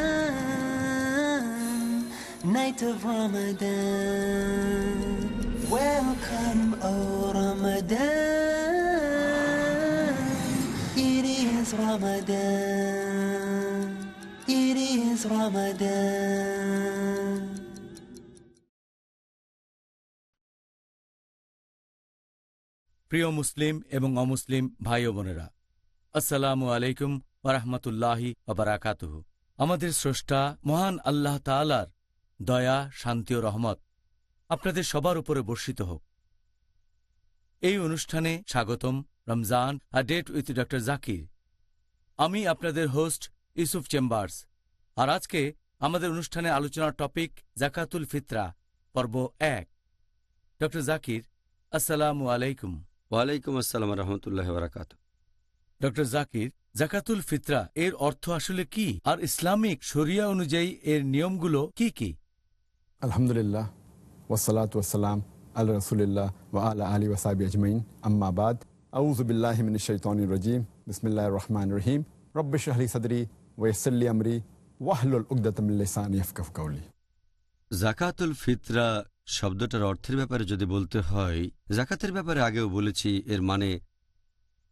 Night of Ramadan. Welcome, O Ramadan. It is Ramadan. It is Ramadan. প্রিয় মুসলিম এবং অমুসলিম ভাই বোনেরা আসসালামু আলাইকুম আমাদের স্রষ্টা মহান আল্লাহ তালার দয়া শান্তি ও রহমত আপনাদের সবার উপরে বর্ষিত হোক। এই অনুষ্ঠানে স্বাগতম Ramzan a date with doctor Zakir. আমি আপনাদের হোস্ট ইউসুফ চেম্বার্স। আর আজকে আমাদের অনুষ্ঠানে আলোচনার টপিক জাকাতুল ফিতরা পর্ব এক। ডক্টর জাকির আসসালামু আলাইকুম। ওয়ালাইকুম আসসালাম রহমতুল্লাহ বারাকাত ডক্টর জাকির জাকাতুল ফিতরা এর অর্থ আসলে কি? আর ইসলামিক শরিয়া অনুযায়ী এর নিয়মগুলো কি কি? আলহামদুলিল্লাহ ওসালাত ওসালাম আল্লাহ রসুলিল্লাহ ওয়া আলা আলী ওসাবি আজমাইন আম্মাবাদ আউজুবিল্লাহমিন শৈতানির রজিম বিসমিল্লাহ রহমান রহিম রব্বিশ আহলি সদরি ওয়েসল্লি আমরি ওয়াহলুল উকদাতমিল্লিসান ইফকফ কৌলি জাকাতুল ফিতরা শব্দটার অর্থের ব্যাপারে যদি বলতে হয়, জাকাতের ব্যাপারে আগেও বলেছি, এর মানে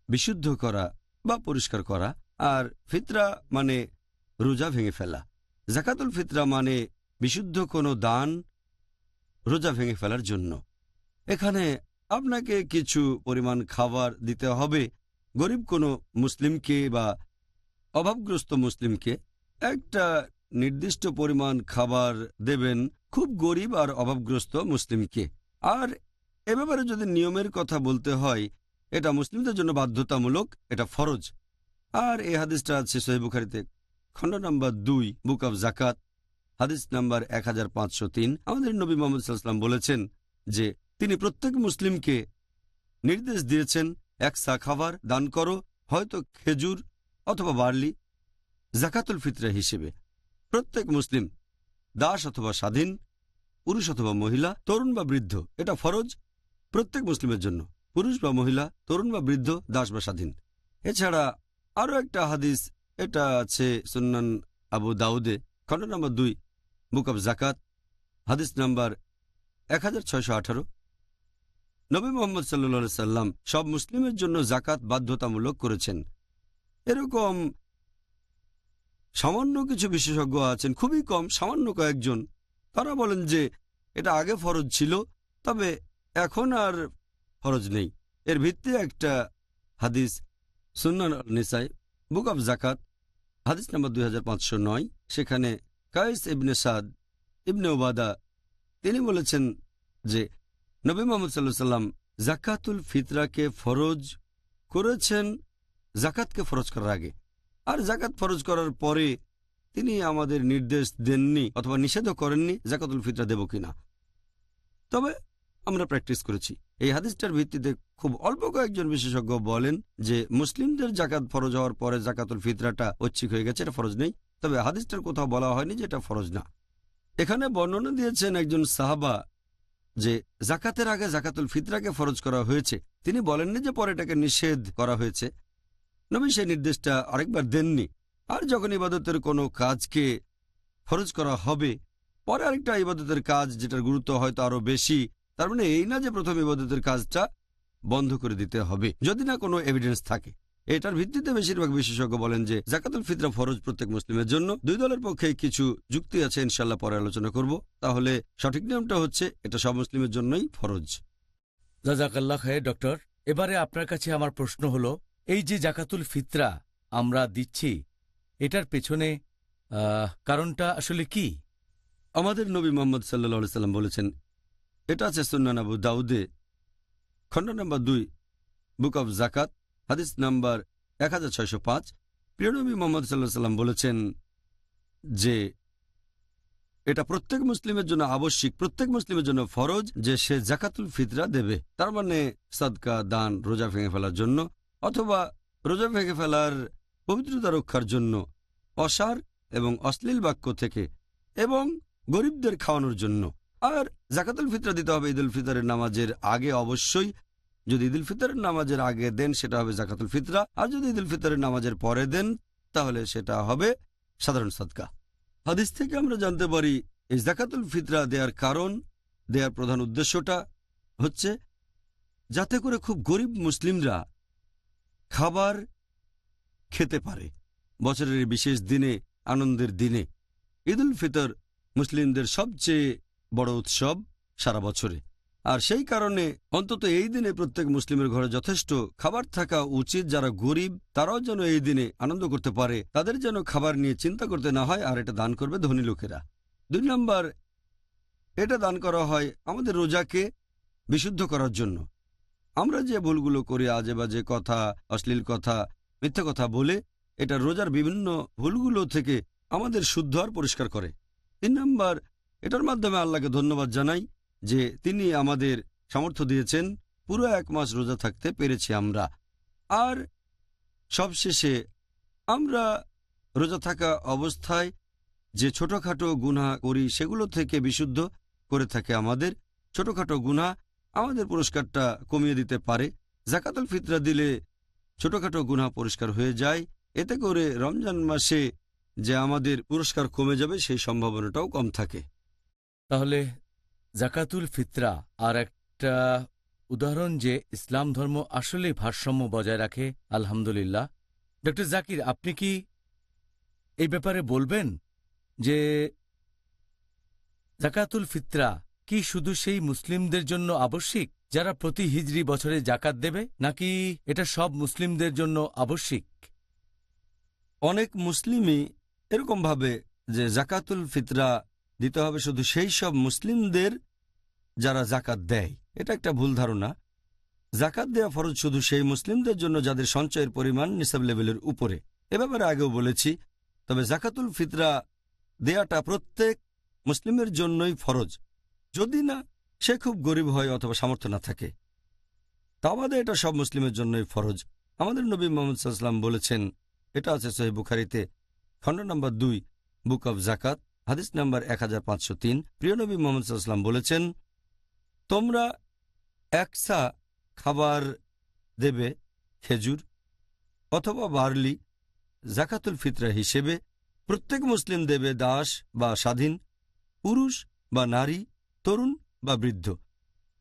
বিশুদ্ধ করা বা পরিষ্কার করা, আর ফিতরা মানে রোজা ভেঙে ফেলা। জাকাতুল ফিতরা মানে বিশুদ্ধ কোনো দান রোজা ভেঙে ফেলার জন্য। এখানে আপনাকে কিছু পরিমাণ খাবার দিতে হবে। গরিব কোনো মুসলিমকে বা অভাবগ্রস্ত মুসলিমকে একটা নির্দিষ্ট পরিমাণ খাবার দেবেন খুব গরিব আর অভাবগ্রস্ত মুসলিমকে। আর এ ব্যাপারে যদি নিয়মের কথা বলতে হয়, এটা মুসলিমদের জন্য বাধ্যতামূলক, এটা ফরজ। আর এ হাদিসটা আছে সহি বুখারিতে, খণ্ড নম্বর দুই, বুক অব জাকাত হাদিস নাম্বার এক হাজার পাঁচশো তিন। আমাদের নবী মোহাম্মদ সাল্লাম বলেছেন যে, তিনি প্রত্যেক মুসলিমকে নির্দেশ দিয়েছেন, এক সা খাবার দান করো, হয়তো খেজুর অথবা বার্লি জাকাতুল ফিতরা হিসেবে। প্রত্যেক মুসলিম, দাস অথবা স্বাধীন, পুরুষ অথবা মহিলা, তরুণ বা বৃদ্ধ, এটা ফরজ প্রত্যেক মুসলিমের জন্য। পুরুষ বা মহিলা, তরুণ বা বৃদ্ধ, দাস বা স্বাধীন। এছাড়া আরও একটা হাদিস, এটা আছে সুন্নান আবু দাউদে খণ্ড নম্বর দুই বুক অব জাকাত, হাদিস নাম্বার এক হাজার ছয়শো আঠারো। নবী মোহাম্মদ সাল্লা সাল্লাম সব মুসলিমের জন্য জাকাত বাধ্যতামূলক করেছেন। এরকম সামান্য কিছু বিশেষজ্ঞ আছেন, খুবই কম, সামান্য কয়েকজন। তারা বলেন যে এটা আগে ফরজ ছিল, তবে এখন আর ফরজ নেই। এর ভিত্তি একটা হাদিস, সুন্নান নিসাই বুক অব জাকাত, হাদিস নম্বর দুই সেখানে কায়েস ইবনে সাদ, ইবনে ওবাদা তিনি বলেছেন যে, নবী মোহাম্মদ সাল্লাহ সাল্লাম জাকাতুল ফিতরাকে ফরজ করেছেন, জাকাতকে ফরজ করার আগে। আর জাকাত ফরজ করার পরে তিনি আমাদের নির্দেশ দেননি অথবা নিষেধও করেননি জাকাতুল ফিতরা দেব কিনা তবে আমরা প্র্যাকটিস করেছি। এই হাদিসটার ভিত্তিতে খুব অল্প কয়েকজন বিশেষজ্ঞ বলেন যে, মুসলিমদের জাকাত ফরজ হওয়ার পরে জাকাতুল ফিতরাটা ঐচ্ছিক হয়ে গেছে, এটা ফরজ নেই। তবে হাদিসটার কোথাও বলা হয়নি যে এটা ফরজ না। এখানে বর্ণনা দিয়েছেন একজন সাহাবা যে জাকাতের আগে জাকাতুল ফিতরাকে ফরজ করা হয়েছে। তিনি বলেননি যে পরে এটাকে নিষেধ করা হয়েছে। নবী সেই নির্দেশটা আরেকবার দেননি। আর যখন ইবাদতের কোনো কাজকে ফরজ করা হবে, পরে আরেকটা ইবাদতের কাজ যেটার গুরুত্ব হয়তো আরও বেশি, তার মানে এই না যে প্রথম ইবাদতের কাজটা বন্ধ করে দিতে হবে, যদি না কোনো এভিডেন্স থাকে। এটার ভিত্তিতে বেশিরভাগ বিশেষজ্ঞ বলেন যে জাকাতুল ফিতরা ফরজ প্রত্যেক মুসলিমের জন্য। দুই দলের পক্ষে কিছু যুক্তি আছে ইনশাল্লাহ পরে আলোচনা করব। তাহলে সঠিক নিয়মটা হচ্ছে এটা সব মুসলিমের জন্যই ফরজ। জাজাকাল্লাহ খায় ডক্টর এবারে আপনার কাছে আমার প্রশ্ন হলো এই যে জাকাতুল ফিতরা আমরা দিচ্ছি এটার পেছনে কারণটা আসলে কি? আমাদের নবী মোহাম্মদ সাল্লা সাল্লাম বলেছেন এটা আছে সুন্নান আবু দাউদে খণ্ড নম্বর দুই বুক অব জাকাত। হাদিস নাম্বার এক হাজার ছয়শো পাঁচ। প্রিয়নবী মোহাম্মদ সাল্লাহ সাল্লাম বলেছেন যে এটা প্রত্যেক মুসলিমের জন্য আবশ্যিক, প্রত্যেক মুসলিমের জন্য ফরজ যে সে জাকাতুল ফিতরা দেবে। তার মানে সাদকা, দান, রোজা ভেঙে ফেলার জন্য অথবা রোজা ভেঙে ফেলার পবিত্রতা রক্ষার জন্য অসার এবং অশ্লীল বাক্য থেকে এবং গরিবদের খাওয়ানোর জন্য। আর জাকাতুল ফিতরা দিতে হবে ঈদুল ফিতরের নামাজের আগে অবশ্যই যদি ঈদুল ফিতরের নামাজের আগে দেন, সেটা হবে জাকাতুল ফিতরা। আর যদি ঈদুল ফিতরের নামাজের পরে দেন, তাহলে সেটা হবে সাধারণ সাদকা। হাদিস থেকে আমরা জানতে পারি, এই জাকাতুল ফিতরা দেওয়ার কারণ দেওয়ার প্রধান উদ্দেশ্যটা হচ্ছে, যাতে করে খুব গরিব মুসলিমরা খাবার খেতে পারে। বছরের বিশেষ দিনে, আনন্দের দিনে। ঈদুল ফিতর মুসলিমদের সবচেয়ে বড় উৎসব সারা বছরে। আর সেই কারণে অন্তত এই দিনে প্রত্যেক মুসলিমের ঘরে যথেষ্ট খাবার থাকা উচিত। যারা গরিব, তারাও যেন এই দিনে আনন্দ করতে পারে। তাদের যেন খাবার নিয়ে চিন্তা করতে না হয়, আর এটা দান করবে ধনী লোকেরা। দুই নম্বর, এটা দান করা হয় আমাদের রোজাকে বিশুদ্ধ করার জন্য। আমরা যে ভুলগুলো করি আজে বাজে কথা, অশ্লীল কথা, মিথ্যা কথা বলে, এটা রোজার বিভিন্ন ভুলগুলো থেকে আমাদের শুদ্ধ আর পরিষ্কার করে। তিন নম্বর, এটার মাধ্যমে আল্লাহকে ধন্যবাদ জানাই। যে তিনি আমাদের সামর্থ্য দিয়েছেন, পুরো এক মাস রোজা থাকতে পেরেছি আমরা। আর সবশেষে আমরা রোজা থাকা অবস্থায় যে ছোটখাটো গুনাহ করি, সেগুলো থেকে বিশুদ্ধ করে থাকে আমাদের। ছোটখাটো গুনাহ আমাদের পুরস্কারটা কমিয়ে দিতে পারে। জাকাতুল ফিতরা দিলে ছোটখাটো গুনাহ পরিষ্কার হয়ে যায়। এতে করে রমজান মাসে যে আমাদের পুরস্কার কমে যাবে, সেই সম্ভাবনাটাও কম থাকে। তাহলে জাকাতুল ফিতরা আর একটা উদাহরণ যে ইসলাম ধর্ম আসলেই ভারসাম্য বজায় রাখে, আলহামদুলিল্লাহ। ডক্টর জাকির, আপনি কি এই ব্যাপারে বলবেন যে জাকাতুল ফিতরা কি শুধু সেই মুসলিমদের জন্য আবশ্যিক যারা প্রতি হিজরি বছরে জাকাত দেবে, নাকি এটা সব মুসলিমদের জন্য আবশ্যিক? অনেক মুসলিমই এরকম ভাবে যে জাকাতুল ফিতরা দিতে হবে শুধু সেই সব মুসলিমদের যারা জাকাত দেয়। এটা একটা ভুল ধারণা। জাকাত দেওয়া ফরজ শুধু সেই মুসলিমদের জন্য যাদের সঞ্চয়ের পরিমাণ নিসাব লেভেলের উপরে। এ ব্যাপারে আগেও বলেছি, তবে জাকাতুল ফিতরা দেয়াটা প্রত্যেক মুসলিমের জন্যই ফরজ। যদি না, সে খুব গরিব হয় অথবা সামর্থ্য না থাকে। তা বাদে এটা সব মুসলিমের জন্যই ফরজ। আমাদের নবী মোহাম্মদ সাল্লাম বলেছেন, এটা আছে সহি বুখারিতে, খণ্ড নম্বর দুই, বুক অব জাকাত হাদিস নম্বর এক হাজার পাঁচশো তিন। প্রিয়নবী মোহাম্মদ বলেছেন, তোমরা একসা খাবার দেবে খেজুর অথবা বার্লি জাকাতুল ফিতরা হিসেবে। প্রত্যেক মুসলিম দেবে দাস বা স্বাধীন, পুরুষ বা নারী, তরুণ বা বৃদ্ধ।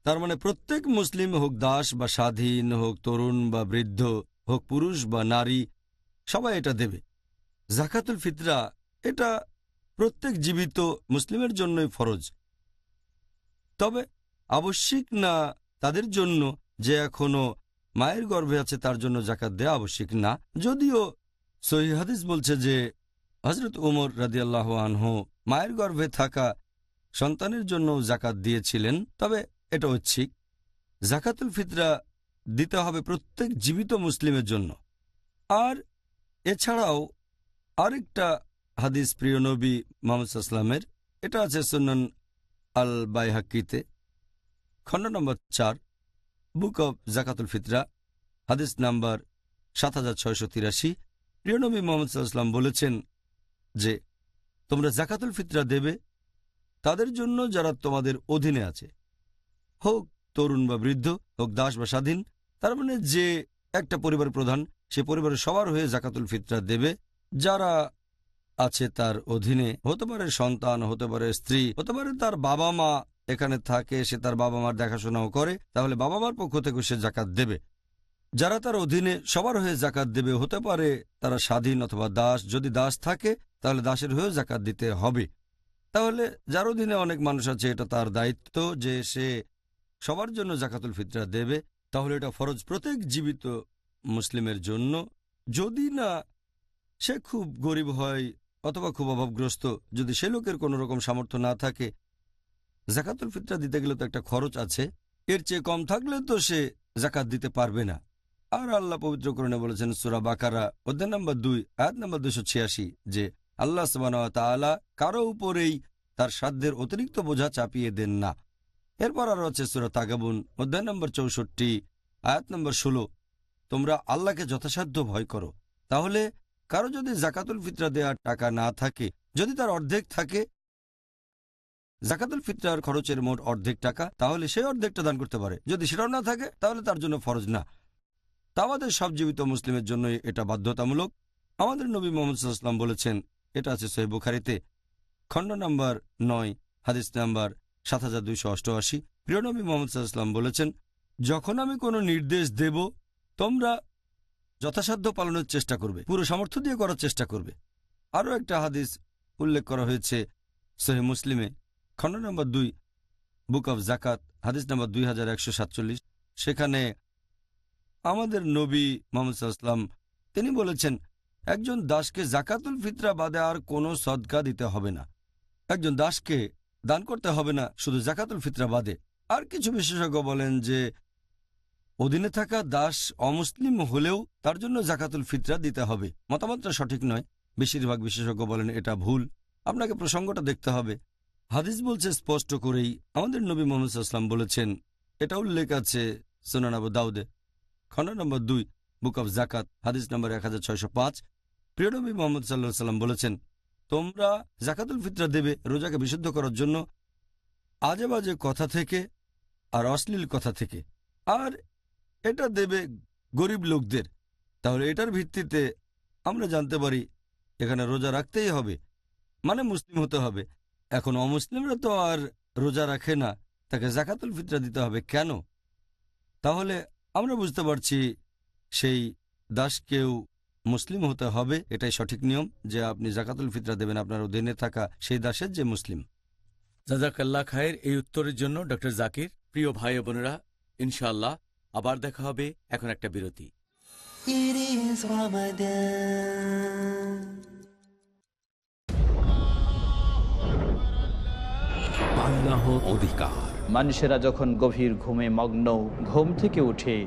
তার মানে প্রত্যেক মুসলিম হোক দাস বা স্বাধীন হোক তরুণ বা বৃদ্ধ হোক পুরুষ বা নারী, সবাই এটা দেবে। জাকাতুল ফিতরা এটা প্রত্যেক জীবিত মুসলিমের জন্যই ফরজ। তবে আবশ্যিক না তাদের জন্য যে এখনও মায়ের গর্ভে আছে তার জন্য জাকাত দেওয়া আবশ্যিক না। যদিও সহি হাদিস বলছে যে হজরত উমর রাদিয়াল্লাহ আনহ মায়ের গর্ভে থাকা সন্তানের জন্য জাকাত দিয়েছিলেন, তবে এটা ঐচ্ছিক। জাকাতুল ফিতরা দিতে হবে প্রত্যেক জীবিত মুসলিমের জন্য। আর এছাড়াও আরেকটা হাদিস প্রিয় নবী মোহাম্মদ আসলামের এটা আছে সুনন আল বাইহাক্কিতে খণ্ড নম্বর চার, বুক অব জাকাতুল ফিতরা, হাদিস নাম্বার সাত হাজার ছয়শো তিরাশি। প্রিয়নবী মোহাম্মদ সাল্লাম বলেছেন যে, তোমরা জাকাতুল ফিতরা দেবে তাদের জন্য যারা তোমাদের অধীনে আছে। হোক তরুণ বা বৃদ্ধ, হোক দাস বা স্বাধীন, তার মানে যে একটা পরিবার প্রধান, সে পরিবারের সবার হয়ে জাকাতুল ফিতরা দেবে। যারা আছে তার অধীনে। হতে পারে সন্তান, হতে পারে স্ত্রী, হতে পারে তার বাবা মা এখানে থাকে, সে তার বাবা মার দেখাশোনাও করে। তাহলে বাবা মার পক্ষ থেকে সে জাকাত দেবে। যারা তার অধীনে সবার হয়ে জাকাত দেবে, হতে পারে তারা স্বাধীন অথবা দাস। যদি দাস থাকে, তাহলে দাসের হয়েও জাকাত দিতে হবে। তাহলে যার অধীনে অনেক মানুষ আছে, এটা তার দায়িত্ব যে সে সবার জন্য জাকাতুল ফিতরা দেবে। তাহলে এটা ফরজ প্রত্যেক জীবিত মুসলিমের জন্য। যদি না, সে খুব গরিব হয় অথবা খুব অভাবগ্রস্ত যদি সে লোকের কোনো রকম সামর্থ্য না থাকে। জাকাতুল ফিতরা দিতে গেলে তো একটা খরচ আছে। এর চেয়ে কম থাকলে তো সে জাকাত দিতে পারবে না। আর আল্লাহ পবিত্রকরণে বলেছেন, সুরা বাকারা, অধ্যায় নম্বর দুই, আয়াত নম্বর দুশো ছিয়াশি, যে আল্লাহ সবান কারও উপরেই তার সাধ্যের অতিরিক্ত বোঝা চাপিয়ে দেন না। এরপর আরও আছে সুরা তাগাবুন, অধ্যায় নম্বর চৌষট্টি, আয়াত নম্বর ষোলো, তোমরা আল্লাহকে যথাসাধ্য ভয় করো। তাহলে কারও যদি জাকাতুল ফিতরা দেওয়ার টাকা না থাকে, যদি তার অর্ধেক থাকে, জাকাতুল ফিতরার খরচের মোট অর্ধেক টাকা, তাহলে সেই অর্ধেকটা দান করতে পারে। যদি সেটাও না থাকে, তাহলে তার জন্য ফরজ না। তা আমাদের সব জীবিত মুসলিমের জন্য এটা বাধ্যতামূলক। আমাদের নবী মোহাম্মদ সাল্লাম বলেছেন, এটা আছে সহি বুখারিতে, খণ্ড নম্বর নয়, হাদিস নাম্বার সাত হাজার দুইশো অষ্টআশি। প্রিয়নবী মোহাম্মদ সাল্লাম বলেছেন, যখন আমি কোনো নির্দেশ দেব, তোমরা যথাসাধ্য পালনের চেষ্টা করবে, পুরো সামর্থ্য দিয়ে করার চেষ্টা করবে। আরও একটা হাদিস উল্লেখ করা হয়েছে সহি মুসলিমে, খণ্ড নম্বর দুই, বুক অফ জাকাত হাদিস নম্বর দুই হাজার একশো সাতচল্লিশ। সেখানে আমাদের নবী মোহাম্মদ সাল্লাম তিনি বলেছেন, একজন দাসকে জাকাতুল ফিতরা বাদে আর কোনো সদকা দিতে হবে না। একজন দাসকে দান করতে হবে না শুধু জাকাতুল ফিতরা বাদে। আর কিছু বিশেষজ্ঞ বলেন যে অধীনে থাকা দাস অমুসলিম হলেও তার জন্য জাকাতুল ফিতরা দিতে হবে। মতামতটা সঠিক নয়। বেশিরভাগ বিশেষজ্ঞ বলেন এটা ভুল। আপনাকে প্রসঙ্গটা দেখতে হবে। হাদিস বলছে স্পষ্ট করেই আমাদের নবী মোহাম্মদ সাল্লাম বলেছেন, এটা উল্লেখ আছে সোনান আবু দাউদে। খণ্ড নম্বর দুই, বুক অব জাকাত হাদিস নম্বর এক হাজার ছয়শো পাঁচ। প্রিয় নবী মোহাম্মদ সাল্লাহ সাল্লাম বলেছেন, তোমরা জাকাতুল ফিতরা দেবে রোজাকে বিশুদ্ধ করার জন্য আজে বাজে কথা থেকে আর অশ্লীল কথা থেকে। আর এটা দেবে গরিব লোকদের। তাহলে এটার ভিত্তিতে আমরা জানতে পারি, এখানে রোজা রাখতেই হবে। মানে মুসলিম হতে হবে। এখন অমুসলিমরা তো আর রোজা রাখে না, তাকে জাকাতুল ফিতরা দিতে হবে কেন? তাহলে আমরা বুঝতে পারছি সেই দাসকেও মুসলিম হতে হবে, এটাই সঠিক নিয়ম, যে আপনি জাকাতুল ফিতরা দেবেন আপনার অধীনে থাকা সেই দাসের যে মুসলিম। জাজাকাল্লা খায়ের এই উত্তরের জন্য ডক্টর জাকির, প্রিয় ভাই বোনেরা, ইনশাআল্লাহ আবার দেখা হবে এখন একটা বিরতি। অধিকার। মানুষেরা যখন গভীর ঘুমে মগ্ন ঘুম থেকে উঠে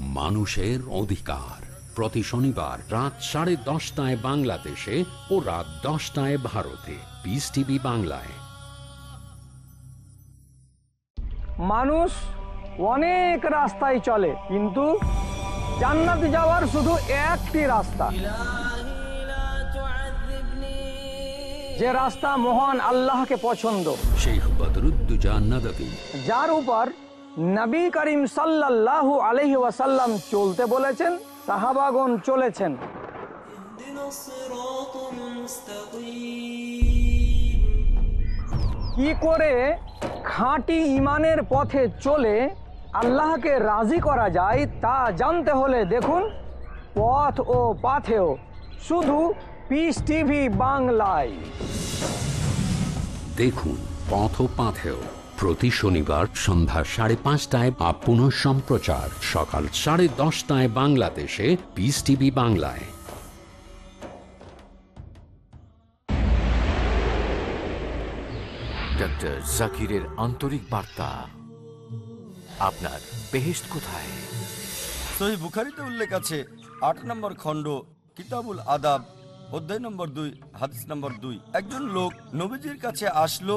মানুষের অধিকার। প্রতি শনিবার রাত সাড়ে দশটায় বাংলাদেশে ও রাত দশটায় ভারতে। পিস টিভি বাংলায়। মানুষ অনেক রাস্তায় চলে কিন্তু জান্নাতে যাওয়ার শুধু একটি রাস্তা। যে রাস্তা মহান আল্লাহকে পছন্দ। শেখ বদরুদ্দুজা যার উপর নবী করিম সাল্লাহ আলহি ওয়াসাল্লাম চলতে বলেছেন সাহাবাগন চলেছেন। কি করে খাঁটি ইমানের পথে চলে আল্লাহকে রাজি করা যায় তা জানতে হলে দেখুন, পথ ও পাথেও, শুধু পিস টিভি বাংলায়। দেখুন পথ ও পাথেও। প্রতি শনিবার সন্ধ্যা সাড়ে পাঁচটায় বা পুনঃ সম্প্রচার। সকাল সাড়ে দশটায় বাংলাদেশে পিস টিভি বাংলায়। ডক্টর জাকিরের আন্তরিক বার্তা। আপনার বেহেস্ট কোথায়? সহি বুখারিতে উল্লেখ আছে আট নম্বর খণ্ড কিতাবুল আদাব অধ্যায় নম্বর দুই হাদিস নম্বর দুই। একজন লোক নবীজির কাছে আসলো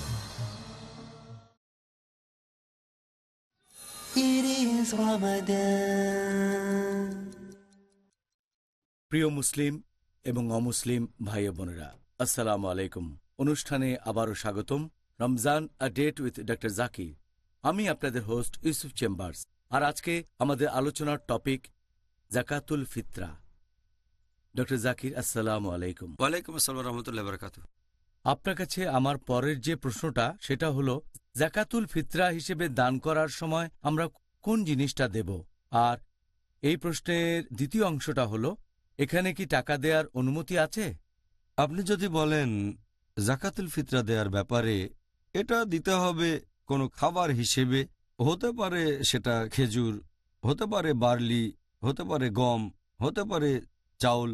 প্রিয় মুসলিম এবং অমুসলিম ভাই বোনেরা আসসালামু আলাইকুম। অনুষ্ঠানে আবারও স্বাগতম Ramzan a date with doctor Zakir. আমি আপনাদের হোস্ট ইউসুফ চেম্বার্স আর আজকে আমাদের আলোচনার টপিক জাকাতুল ফিতরা। ডক্টর জাকির আসসালামু আলাইকুম। ওয়ালাইকুম আসসালাম রহমতুল্লাহ বরকাত আপনার কাছে আমার পরের যে প্রশ্নটা সেটা হলো জাকাতুল ফিতরা হিসেবে দান করার সময় আমরা কোন জিনিসটা দেব? আর এই প্রশ্নের দ্বিতীয় অংশটা হলো, এখানে কি টাকা দেওয়ার অনুমতি আছে? আপনি যদি বলেন জাকাতুল ফিতরা দেওয়ার ব্যাপারে এটা দিতে হবে কোনো খাবার হিসেবে, হতে পারে সেটা খেজুর, হতে পারে বার্লি, হতে পারে গম, হতে পারে চাউল,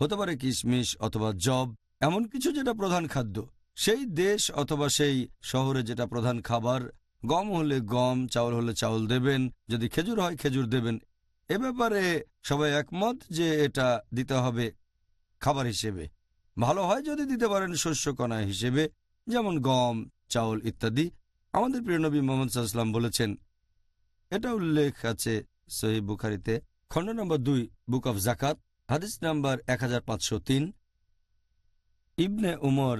হতে পারে কিশমিশ অথবা জব এমন কিছু যেটা প্রধান খাদ্য। সেই দেশ অথবা সেই শহরে যেটা প্রধান খাবার, গম হলে গম, চাউল হলে চাউল দেবেন, যদি খেজুর হয় খেজুর দেবেন। এ ব্যাপারে সবাই একমত যে এটা দিতে হবে খাবার হিসেবে। ভালো হয় যদি দিতে পারেন শস্যকণা হিসেবে, যেমন গম, চাউল ইত্যাদি। আমাদের প্রিয়নবী মোহাম্মদ সাল্লাম বলেছেন, এটা উল্লেখ আছে সহি বুখারিতে খণ্ড নম্বর দুই, বুক অফ জাকাত হাদিস নাম্বার এক হাজার পাঁচশো তিন। ইবনে উমর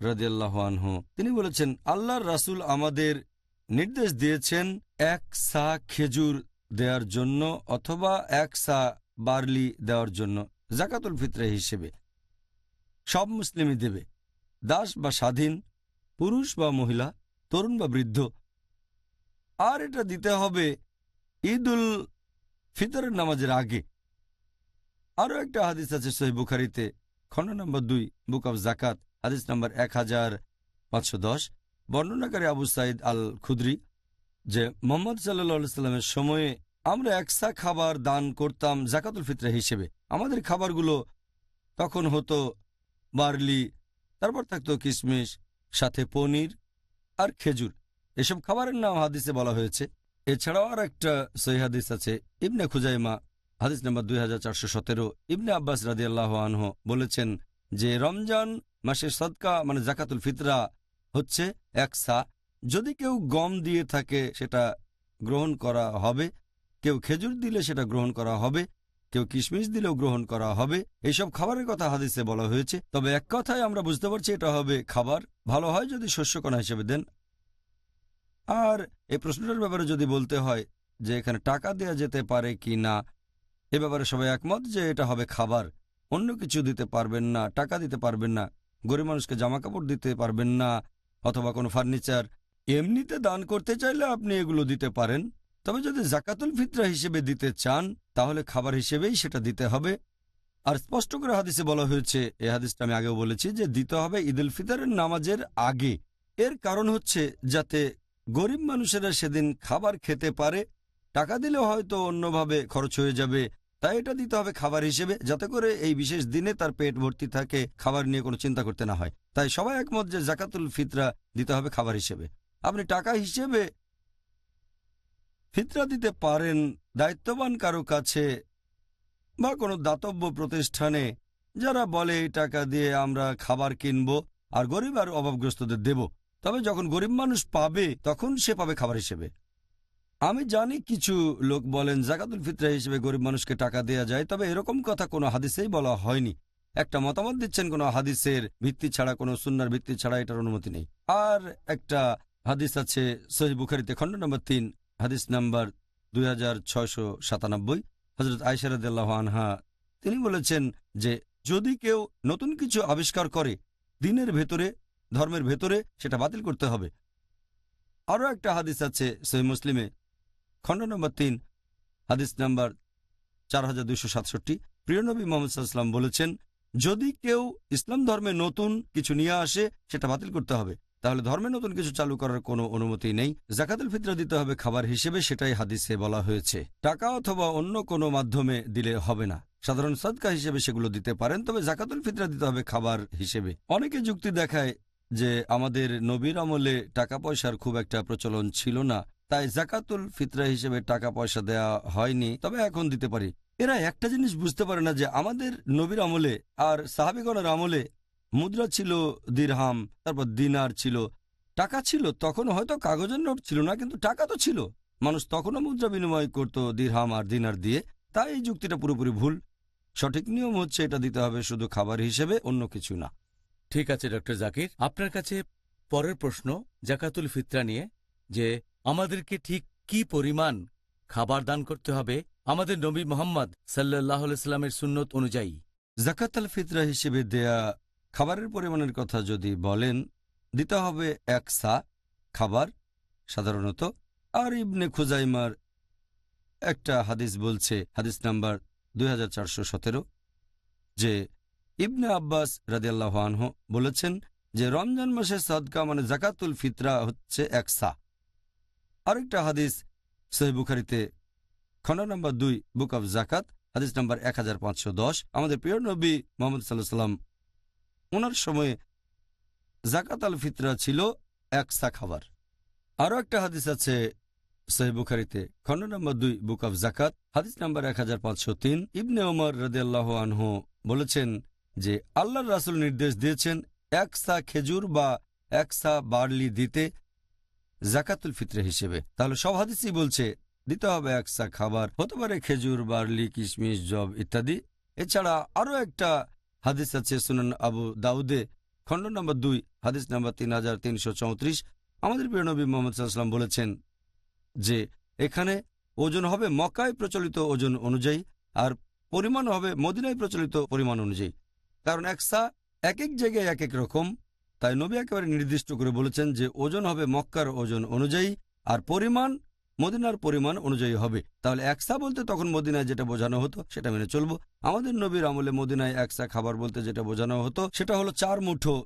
রাজিয়াল্লাহু তিনি বলেছেন, আল্লাহর রাসূল আমাদের নির্দেশ দিয়েছেন এক সা খেজুর দেওয়ার জন্য অথবা এক সা বার্লি দেওয়ার জন্য জাকাতুল ফিতরে হিসেবে। সব মুসলিমই দেবে। দাস বা স্বাধীন, পুরুষ বা মহিলা, তরুণ বা বৃদ্ধ। আর এটা দিতে হবে ঈদুল ফিতরের নামাজের আগে। আরও একটা হাদিস আছে সহি বুখারিতে, খণ্ড নম্বর দুই, বুক অব জাকাত। হাদিস নম্বর এক হাজার পাঁচশো দশ। বর্ণনাকারী আবু সাইদ আল খুদ্রি যে মোহাম্মদ সাল্লা সাল্লামের সময়ে আমরা একসা খাবার দান করতাম জাকাতুল ফিতরা হিসেবে। আমাদের খাবারগুলো তখন হতো বার্লি, তারপর থাকতো কিশমিশ সাথে পনির আর খেজুর। এসব খাবারের নাম হাদিসে বলা হয়েছে। এছাড়াও আর একটা সহি হাদিস আছে, ইবনে খুজাইমা, হাদিস নাম্বার দুই হাজার চারশো সতেরো। ইবনে আব্বাস রাদি আল্লাহ আনহ বলেছেন যে রমজান মাসের সদকা মানে জাকাতুল ফিতরা হচ্ছে এক সা। যদি কেউ গম দিয়ে থাকে, সেটা গ্রহণ করা হবে। কেউ খেজুর দিলে সেটা গ্রহণ করা হবে। কেউ কিশমিশ দিলেও গ্রহণ করা হবে। এইসব খাবারের কথা হাদিসে বলা হয়েছে। তবে এক কথায় আমরা বুঝতে পারছি এটা হবে খাবার। ভালো হয় যদি শস্যকণা হিসেবে দেন। আর এই প্রশ্নটার ব্যাপারে যদি বলতে হয় যে এখানে টাকা দেয়া যেতে পারে কি না, এ ব্যাপারে সবাই একমত যে এটা হবে খাবার। অন্য কিছু দিতে পারবেন না, টাকা দিতে পারবেন না। গরিব মানুষকে জামা কাপড় দিতে পারবেন না অথবা কোনো ফার্নিচার এমনিতে দান করতে চাইলে আপনি এগুলো দিতে পারেন। তবে যদি জাকাতুল ফিতরা হিসেবে দিতে চান, তাহলে খাবার হিসেবেই সেটা দিতে হবে। আর স্পষ্ট করে হাদিসে বলা হয়েছে, এ হাদিসটা আমি আগেও বলেছি যে দিতে হবে ঈদুল ফিতরের নামাজের আগে। এর কারণ হচ্ছে যাতে গরিব মানুষেরা সেদিন খাবার খেতে পারে, টাকা দিলেও হয়তো অন্যভাবে খরচ হয়ে যাবে তাই এটা দিতে হবে খাবার হিসেবে, যাতে করে এই বিশেষ দিনে তার পেট ভর্তি থাকে, খাবার নিয়ে কোনো চিন্তা করতে না হয়। তাই সবাই একমত যে জাকাতুল ফিতরা দিতে হবে খাবার হিসেবে। আপনি টাকা হিসেবে ফিতরা দিতে পারেন দায়িত্ববান কারও কাছে বা কোনো দাতব্য প্রতিষ্ঠানে, যারা বলে, এই টাকা দিয়ে আমরা খাবার কিনব আর গরিব আর অভাবগ্রস্তদের দেব। তবে যখন গরিব মানুষ পাবে, তখন সে পাবে খাবার হিসেবে। আমি জানি কিছু লোক বলেন, জাকাতুল ফিতরা হিসেবে গরিব মানুষকে টাকা দেয়া যায়, তবে এরকম কথা কোনো হাদিসেই বলা হয়নি। একটা মতামত দিচ্ছেন, কোনো হাদিসের ভিত্তি ছাড়া, কোনো সুন্নার ভিত্তি ছাড়া এটার অনুমতি নেই। আর একটা হাদিস আছে সহি বুখারিতে, খণ্ড নম্বর তিন, হাদিস নাম্বার দুই হাজার ছয়শো সাতানব্বই। হজরত আইসারদাল্লাহ আনহা, তিনি বলেছেন যে, যদি কেউ নতুন কিছু আবিষ্কার করে, দিনের ভেতরে, ধর্মের ভেতরে, সেটা বাতিল করতে হবে। আরও একটা হাদিস আছে সহি মুসলিমে খণ্ড নম্বর তিন, হাদিস নাম্বার চার হাজার দুশো সাতষট্টি। প্রিয়নবী মোহাম্মদ বলেছেন, যদি কেউ ইসলাম ধর্মে নতুন কিছু নিয়ে আসে, সেটা বাতিল করতে হবে। তাহলে ধর্মে নতুন কিছু চালু করার কোনো অনুমতি নেই। জাকাতুল ফিতরা দিতে হবে খাবার হিসেবে, সেটাই হাদিসে বলা হয়েছে। টাকা অথবা অন্য কোনো মাধ্যমে দিলে হবে না। সাধারণ সদকা হিসেবে সেগুলো দিতে পারেন, তবে জাকাতুল ফিতরা দিতে হবে খাবার হিসেবে। অনেকে যুক্তি দেখায় যে আমাদের নবীর আমলে টাকা পয়সার খুব একটা প্রচলন ছিল না। তাই জাকাতুল ফিতরা হিসেবে টাকা পয়সা দেয়া হয়নি, তবে এখন দিতে পারি। এরা একটা জিনিস বুঝতে পারে না যে আমাদের নবীর আমলে আর সাহাবিগণের আমলে মুদ্রা ছিল দিরহাম, তারপর দিনার ছিল। টাকা ছিল তখন হয়তো কাগজের নোট ছিল না, কিন্তু টাকা তো ছিল। মানুষ তখনও মুদ্রা বিনিময় করত দিরহাম আর দিনার দিয়ে। তাই এই যুক্তিটা পুরোপুরি ভুল। সঠিক নিয়ম হচ্ছে এটা দিতে হবে শুধু খাবার হিসেবে, অন্য কিছু না। ঠিক আছে, ডক্টর জাকির। আপনার কাছে পরের প্রশ্ন, জাকাতুল ফিতরা নিয়ে যে আমাদেরকে ঠিক কি পরিমাণ খাবার দান করতে হবে, আমাদের নবী মোহাম্মদ সাল্লাহ সাল্লামের সুন্নত অনুযায়ী। জাকাত আল ফিতরা হিসেবে দেয়া খাবারের পরিমাণের কথা যদি বলেন, দিতে হবে এক সা খাবার সাধারণত। আর ইবনে খুজাইমার একটা হাদিস বলছে, হাদিস নাম্বার দুই যে ইবনে আব্বাস রাদিয়াল্লাহ আনহ বলেছেন যে রমজান মাসে সদকা মানে জাকাতুল ফিতরা হচ্ছে এক সা। আরেকটা হাদিস সহি বুখারিতে খন্ড নম্বর দুই, বুক অব জাকাত হাদিস নম্বর এক হাজার পাঁচশো দশ। আমাদের প্রিয় নবী মোহাম্মদ সাল্লাহ সাল্লাম ওনার সময়ে জাকাত আল ফিতরা ছিল এক সা খাবার। আরও একটা হাদিস আছে সহি বুখারিতে খন্ড নম্বর দুই, বুক অব জাকাত হাদিস নম্বর এক হাজার পাঁচশো তিন। ইবনে ওমর রদিয়াল্লাহ আনহু বলেছেন যে, আল্লাহর রাসুল নির্দেশ দিয়েছেন, এক সা খেজুর বা এক সা বার্লি দিতে জাকাতুল ফিতরে হিসেবে। তাহলে সব হাদিসই বলছে, দিতে হবে একসা খাবার, হতে পারে খেজুর, বার্লি, কিশমিশ, জব ইত্যাদি। এছাড়া আরও একটা হাদিস আছে সুনান আবু দাউদে, খণ্ড নম্বর দুই, হাদিস নম্বর তিন হাজার তিনশো চৌত্রিশ। আমাদের প্রিয় নবী মোহাম্মদ সাল্লাম বলেছেন যে, এখানে ওজন হবে মকায় প্রচলিত ওজন অনুযায়ী, আর পরিমাণ হবে মদিনায় প্রচলিত পরিমাণ অনুযায়ী। কারণ একসা এক এক জায়গায় এক এক রকম তাই নবী একেবারে নির্দিষ্ট করে বলেছেন যে ওজন হবে মক্কার ওজন অনুযায়ী আর পরিমাণ মদিনার পরিমাণ অনুযায়ী হবে। তাহলে একসা বলতে তখন মদিনায় যেটা বোঝানো হতো সেটা মেনে চলবো। আমাদের নবীর আমলে মদিনায় একসা খাবার বলতে যেটা বোঝানো হতো সেটা হলো চার মুঠো।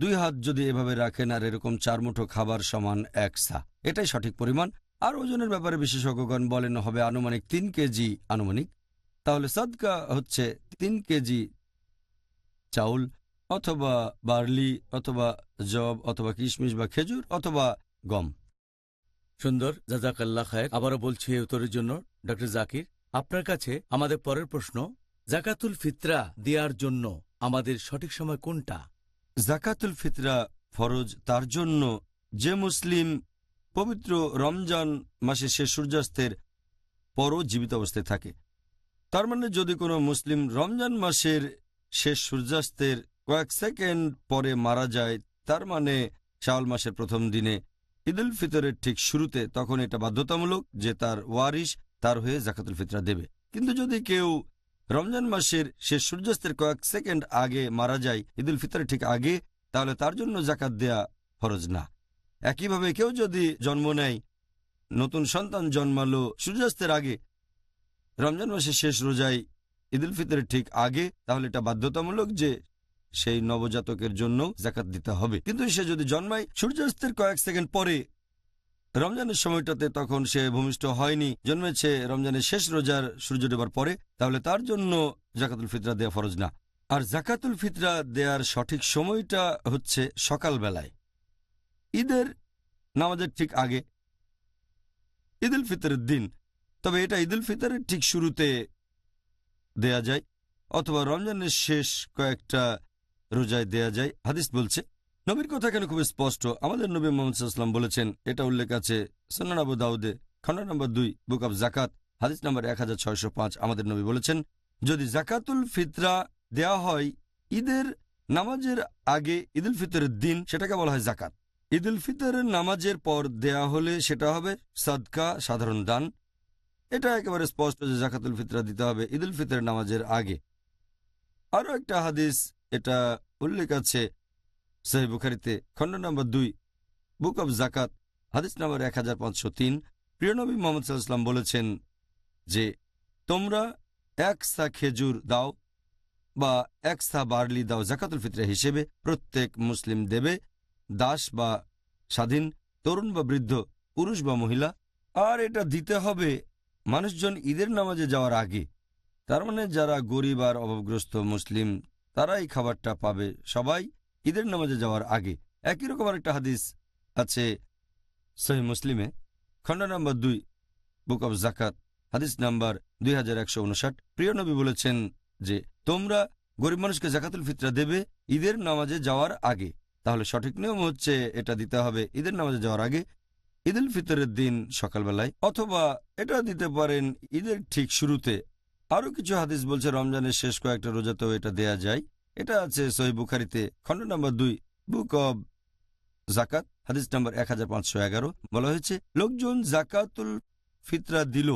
দুই হাত যদি এভাবে রাখেন আর এরকম চার মুঠো খাবার সমান একসা। এটাই সঠিক পরিমাণ। আর ওজনের ব্যাপারে বিশেষজ্ঞগণ বলেন হবে আনুমানিক তিন কেজি, আনুমানিক। তাহলে সদকা হচ্ছে তিন কেজি চাউল। অথবা বার্লি অথবা জব অথবা কিশমিশ বা খেজুর অথবা গম। সুন্দর জাজাকাল্লা খায়ের। আবারও বলছি উত্তরের জন্য ডক্টর জাকির আপনার কাছে আমাদের পরের প্রশ্ন জাকাতুল ফিতরা দেওয়ার জন্য আমাদের সঠিক সময় কোনটা? জাকাতুল ফিতরা ফরজ তার জন্য যে মুসলিম পবিত্র রমজান মাসে শেষ সূর্যাস্তের পরও জীবিত অবস্থায় থাকে। তার মানে যদি কোনো মুসলিম রমজান মাসের শেষ সূর্যাস্তের কয়েক সেকেন্ড পরে মারা যায়, তার মানে শাওয়াল মাসের প্রথম দিনে। ঈদুল ফিতরের ঠিক শুরুতে তখন এটা বাধ্যতামূলক যে তার ওয়ারিশ তার হয়ে জাকাতুল ফিতরা দেবে। কিন্তু যদি কেউ রমজান মাসের শেষ সূর্যাস্তের কয়েক সেকেন্ড আগে মারা যায় ঈদুল ফিতরের ঠিক আগে, তাহলে তার জন্য জাকাত দেয়া ফরজ না। একইভাবে কেউ যদি জন্ম নেয়, নতুন সন্তান জন্মালো সূর্যাস্তের আগে, রমজান মাসের শেষ রোজায় ঈদুল ফিতরের ঠিক আগে, তাহলে এটা বাধ্যতামূলক যে সেই নবজাতকের জন্য জাকাত দিতে হবে। কিন্তু সে যদি জন্মায়, সূর্যাস্তের কয়েক সেকেন্ড পরে রমজানের সময়টাতে তখন সে ভূমিষ্ঠ হয়নি, জন্মেছে রমজানের শেষ রোজার সূর্য ডোবার পরে, তাহলে তার জন্য জাকাতুল ফিতরা দেয়া ফরজ না। আর জাকাতুল ফিতরা দেয়ার সঠিক সময়টা হচ্ছে সকালবেলায়। ঈদের নামাজের ঠিক আগে, ঈদুল ফিতরের দিন। তবে এটা ঈদুল ফিতরের ঠিক শুরুতে দেয়া যায়, অথবা রমজানের শেষ কয়েকটা রোজায় দেয়া যায়। হাদিস বলছে, নবীর কথা কেন খুব স্পষ্ট? আমাদের নবী মোহাম্মদাম বলেছেন, এটা উল্লেখ আছে সন্নান আবু দাউদে খন্ড নম্বর দুই, বুক অব জাকাত হাদিস নম্বর এক হাজার ছয়শো পাঁচ আমাদের নবী বলেছেন, যদি জাকাতুল ফিতরা দেয়া হয়, ঈদের নামাজের আগে ঈদুল ফিতরের দিন সেটাকে বলা হয় জাকাত ঈদুল ফিতরের নামাজের পর দেয়া হলে সেটা হবে সদকা, সাধারণ দান। এটা একেবারে স্পষ্ট যে জাকাতুল ফিতরা দিতে হবে ঈদুল ফিতরের নামাজের আগে। আরও একটা হাদিস এটা উল্লেখ আছে সহি বুখারিতে, খণ্ড নম্বর দুই, বুক অব জাকাত হাদিস নম্বর এক হাজার পাঁচশো তিন। প্রিয়নবী মোহাম্মদ সাল্লাম বলেছেন যে, তোমরা এক সা খেজুর দাও বা এক সা বার্লি দাও জাকাতুল ফিতরা হিসেবে প্রত্যেক মুসলিম দেবে, দাস বা স্বাধীন, তরুণ বা বৃদ্ধ, পুরুষ বা মহিলা। আর এটা দিতে হবে মানুষজন ঈদের নামাজে যাওয়ার আগে। তার মানে যারা গরিব আর অভাবগ্রস্ত মুসলিম তারা এই খাবারটা পাবে। সবাই ঈদের নামাজে যাওয়ার আগে। একই রকম একটা হাদিস আছে সহি মুসলিমে। খণ্ড নম্বর দুই, বুক অব জাকাত হাদিস নাম্বার দুই প্রিয় নবী বলেছেন যে, তোমরা গরিব মানুষকে জাকাতুল ফিতরা দেবে ঈদের নামাজে যাওয়ার আগে। তাহলে সঠিক নিয়ম হচ্ছে এটা দিতে হবে ঈদের নামাজে যাওয়ার আগে। ঈদুল ফিতরের দিন সকালবেলায় অথবা এটা দিতে পারেন ঈদের ঠিক শুরুতে। আরও কিছু হাদিস বলছে, রমজানের শেষ কয়েকটা রোজাতেও এটা দেয়া যায়। এটা আছে সহি বুখারিতে, খণ্ড নম্বর দুই, বুক অব জাকাত হাদিস নম্বর এক হাজার পাঁচশো এগারো। বলা হয়েছে, লোকজন জাকাতুল ফিতরা দিল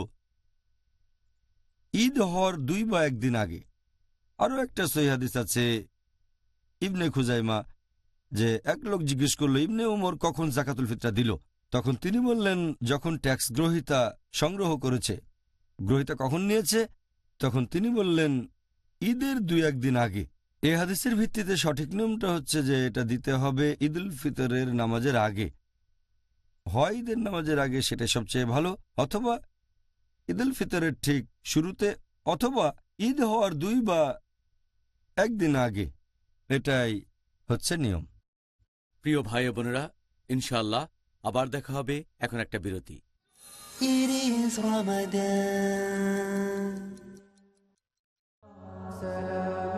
ঈদ হওয়ার দুই বা একদিন আগে। আরও একটা সহি হাদিস আছে, ইবনে খুজাইমা, যে এক লোক জিজ্ঞেস করল, ইবনে উমর কখন জাকাতুল ফিতরা দিল? তখন তিনি বললেন, যখন ট্যাক্স গ্রহিতা সংগ্রহ করেছে। গ্রহিতা কখন নিয়েছে? তখন তিনি বললেন ঈদের দুই একদিন আগে এ হাদিসের ভিত্তিতে সঠিক নিয়মটা হচ্ছে যে এটা দিতে হবে ঈদুল ফিতরের নামাজের আগে। হয় ঈদের নামাজের আগে সেটা সবচেয়ে ভালো অথবা ঈদ উল ফিতরের ঠিক শুরুতে অথবা ঈদ হওয়ার দুই বা একদিন আগে। এটাই হচ্ছে নিয়ম। প্রিয় ভাই ও বোনেরা ইনশাআল্লাহ আবার দেখা হবে এখন একটা বিরতি। It is Ramadan. السلام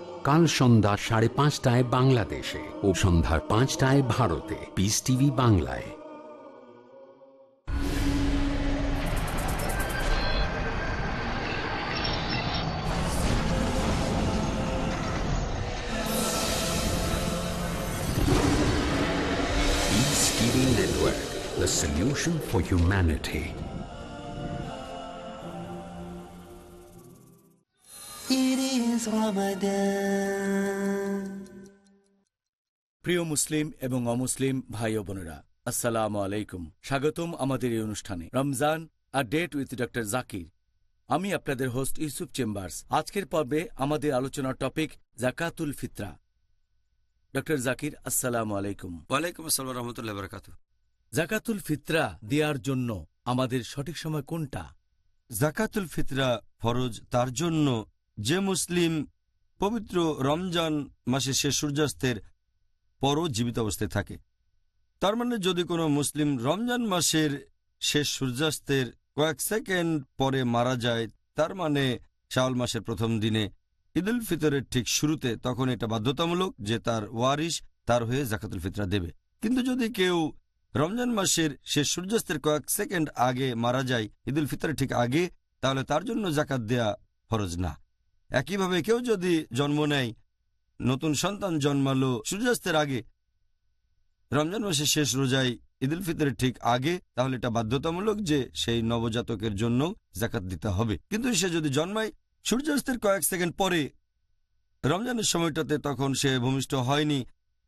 কাল সন্ধ্যা সাড়ে পাঁচটায় বাংলাদেশে ও সন্ধ্যা পাঁচটায় ভারতে পিস টিভি বাংলায় the solution for humanity. প্রিয় মুসলিম এবং অমুসলিম ভাই ও বোনেরা আসসালামু আলাইকুম। স্বাগতম আমাদের এই অনুষ্ঠানে। রমজান আর ডেট উইথ ডক্টর জাকির। আমি আপনাদের হোস্ট ইউসুফ চেম্বার্স। আজকের পর্বে আমাদের আলোচনার টপিক জাকাতুল ফিতরা। ডক্টর জাকির আসসালামু আলাইকুম। ওয়ালাইকুম আসসালাম রহমতুল্লাহ বরকাত জাকাতুল ফিতরা দেওয়ার জন্য আমাদের সঠিক সময় কোনটা? জাকাতুল ফিতরা ফরজ তার জন্য যে মুসলিম পবিত্র রমজান মাসে শেষ সূর্যাস্তের পরও জীবিত অবস্থায় থাকে। তার মানে যদি কোনো মুসলিম রমজান মাসের শেষ সূর্যাস্তের কয়েক সেকেন্ড পরে মারা যায়, তার মানে শাওয়াল মাসের প্রথম দিনে ঈদুল ফিতরের ঠিক শুরুতে তখন এটা বাধ্যতামূলক যে তার ওয়ারিশ তার হয়ে জাকাতুল ফিতরা দেবে। কিন্তু যদি কেউ রমজান মাসের শেষ সূর্যাস্তের কয়েক সেকেন্ড আগে মারা যায়, ঈদুল ফিতরের ঠিক আগে, তাহলে তার জন্য জাকাত দেয়া ফরজ না। একইভাবে কেউ যদি জন্ম নেয়, নতুন সন্তান জন্মালো সূর্যাস্তের আগে, রমজান মাসের শেষ রোজায় ঈদুল ফিতরের ঠিক আগে, তাহলে এটা বাধ্যতামূলক যে সেই নবজাতকের জন্য জাকাত দিতে হবে। কিন্তু সে যদি জন্মায়, সূর্যাস্তের কয়েক সেকেন্ড পরে, রমজানের সময়টাতে তখন সে ভূমিষ্ঠ হয়নি,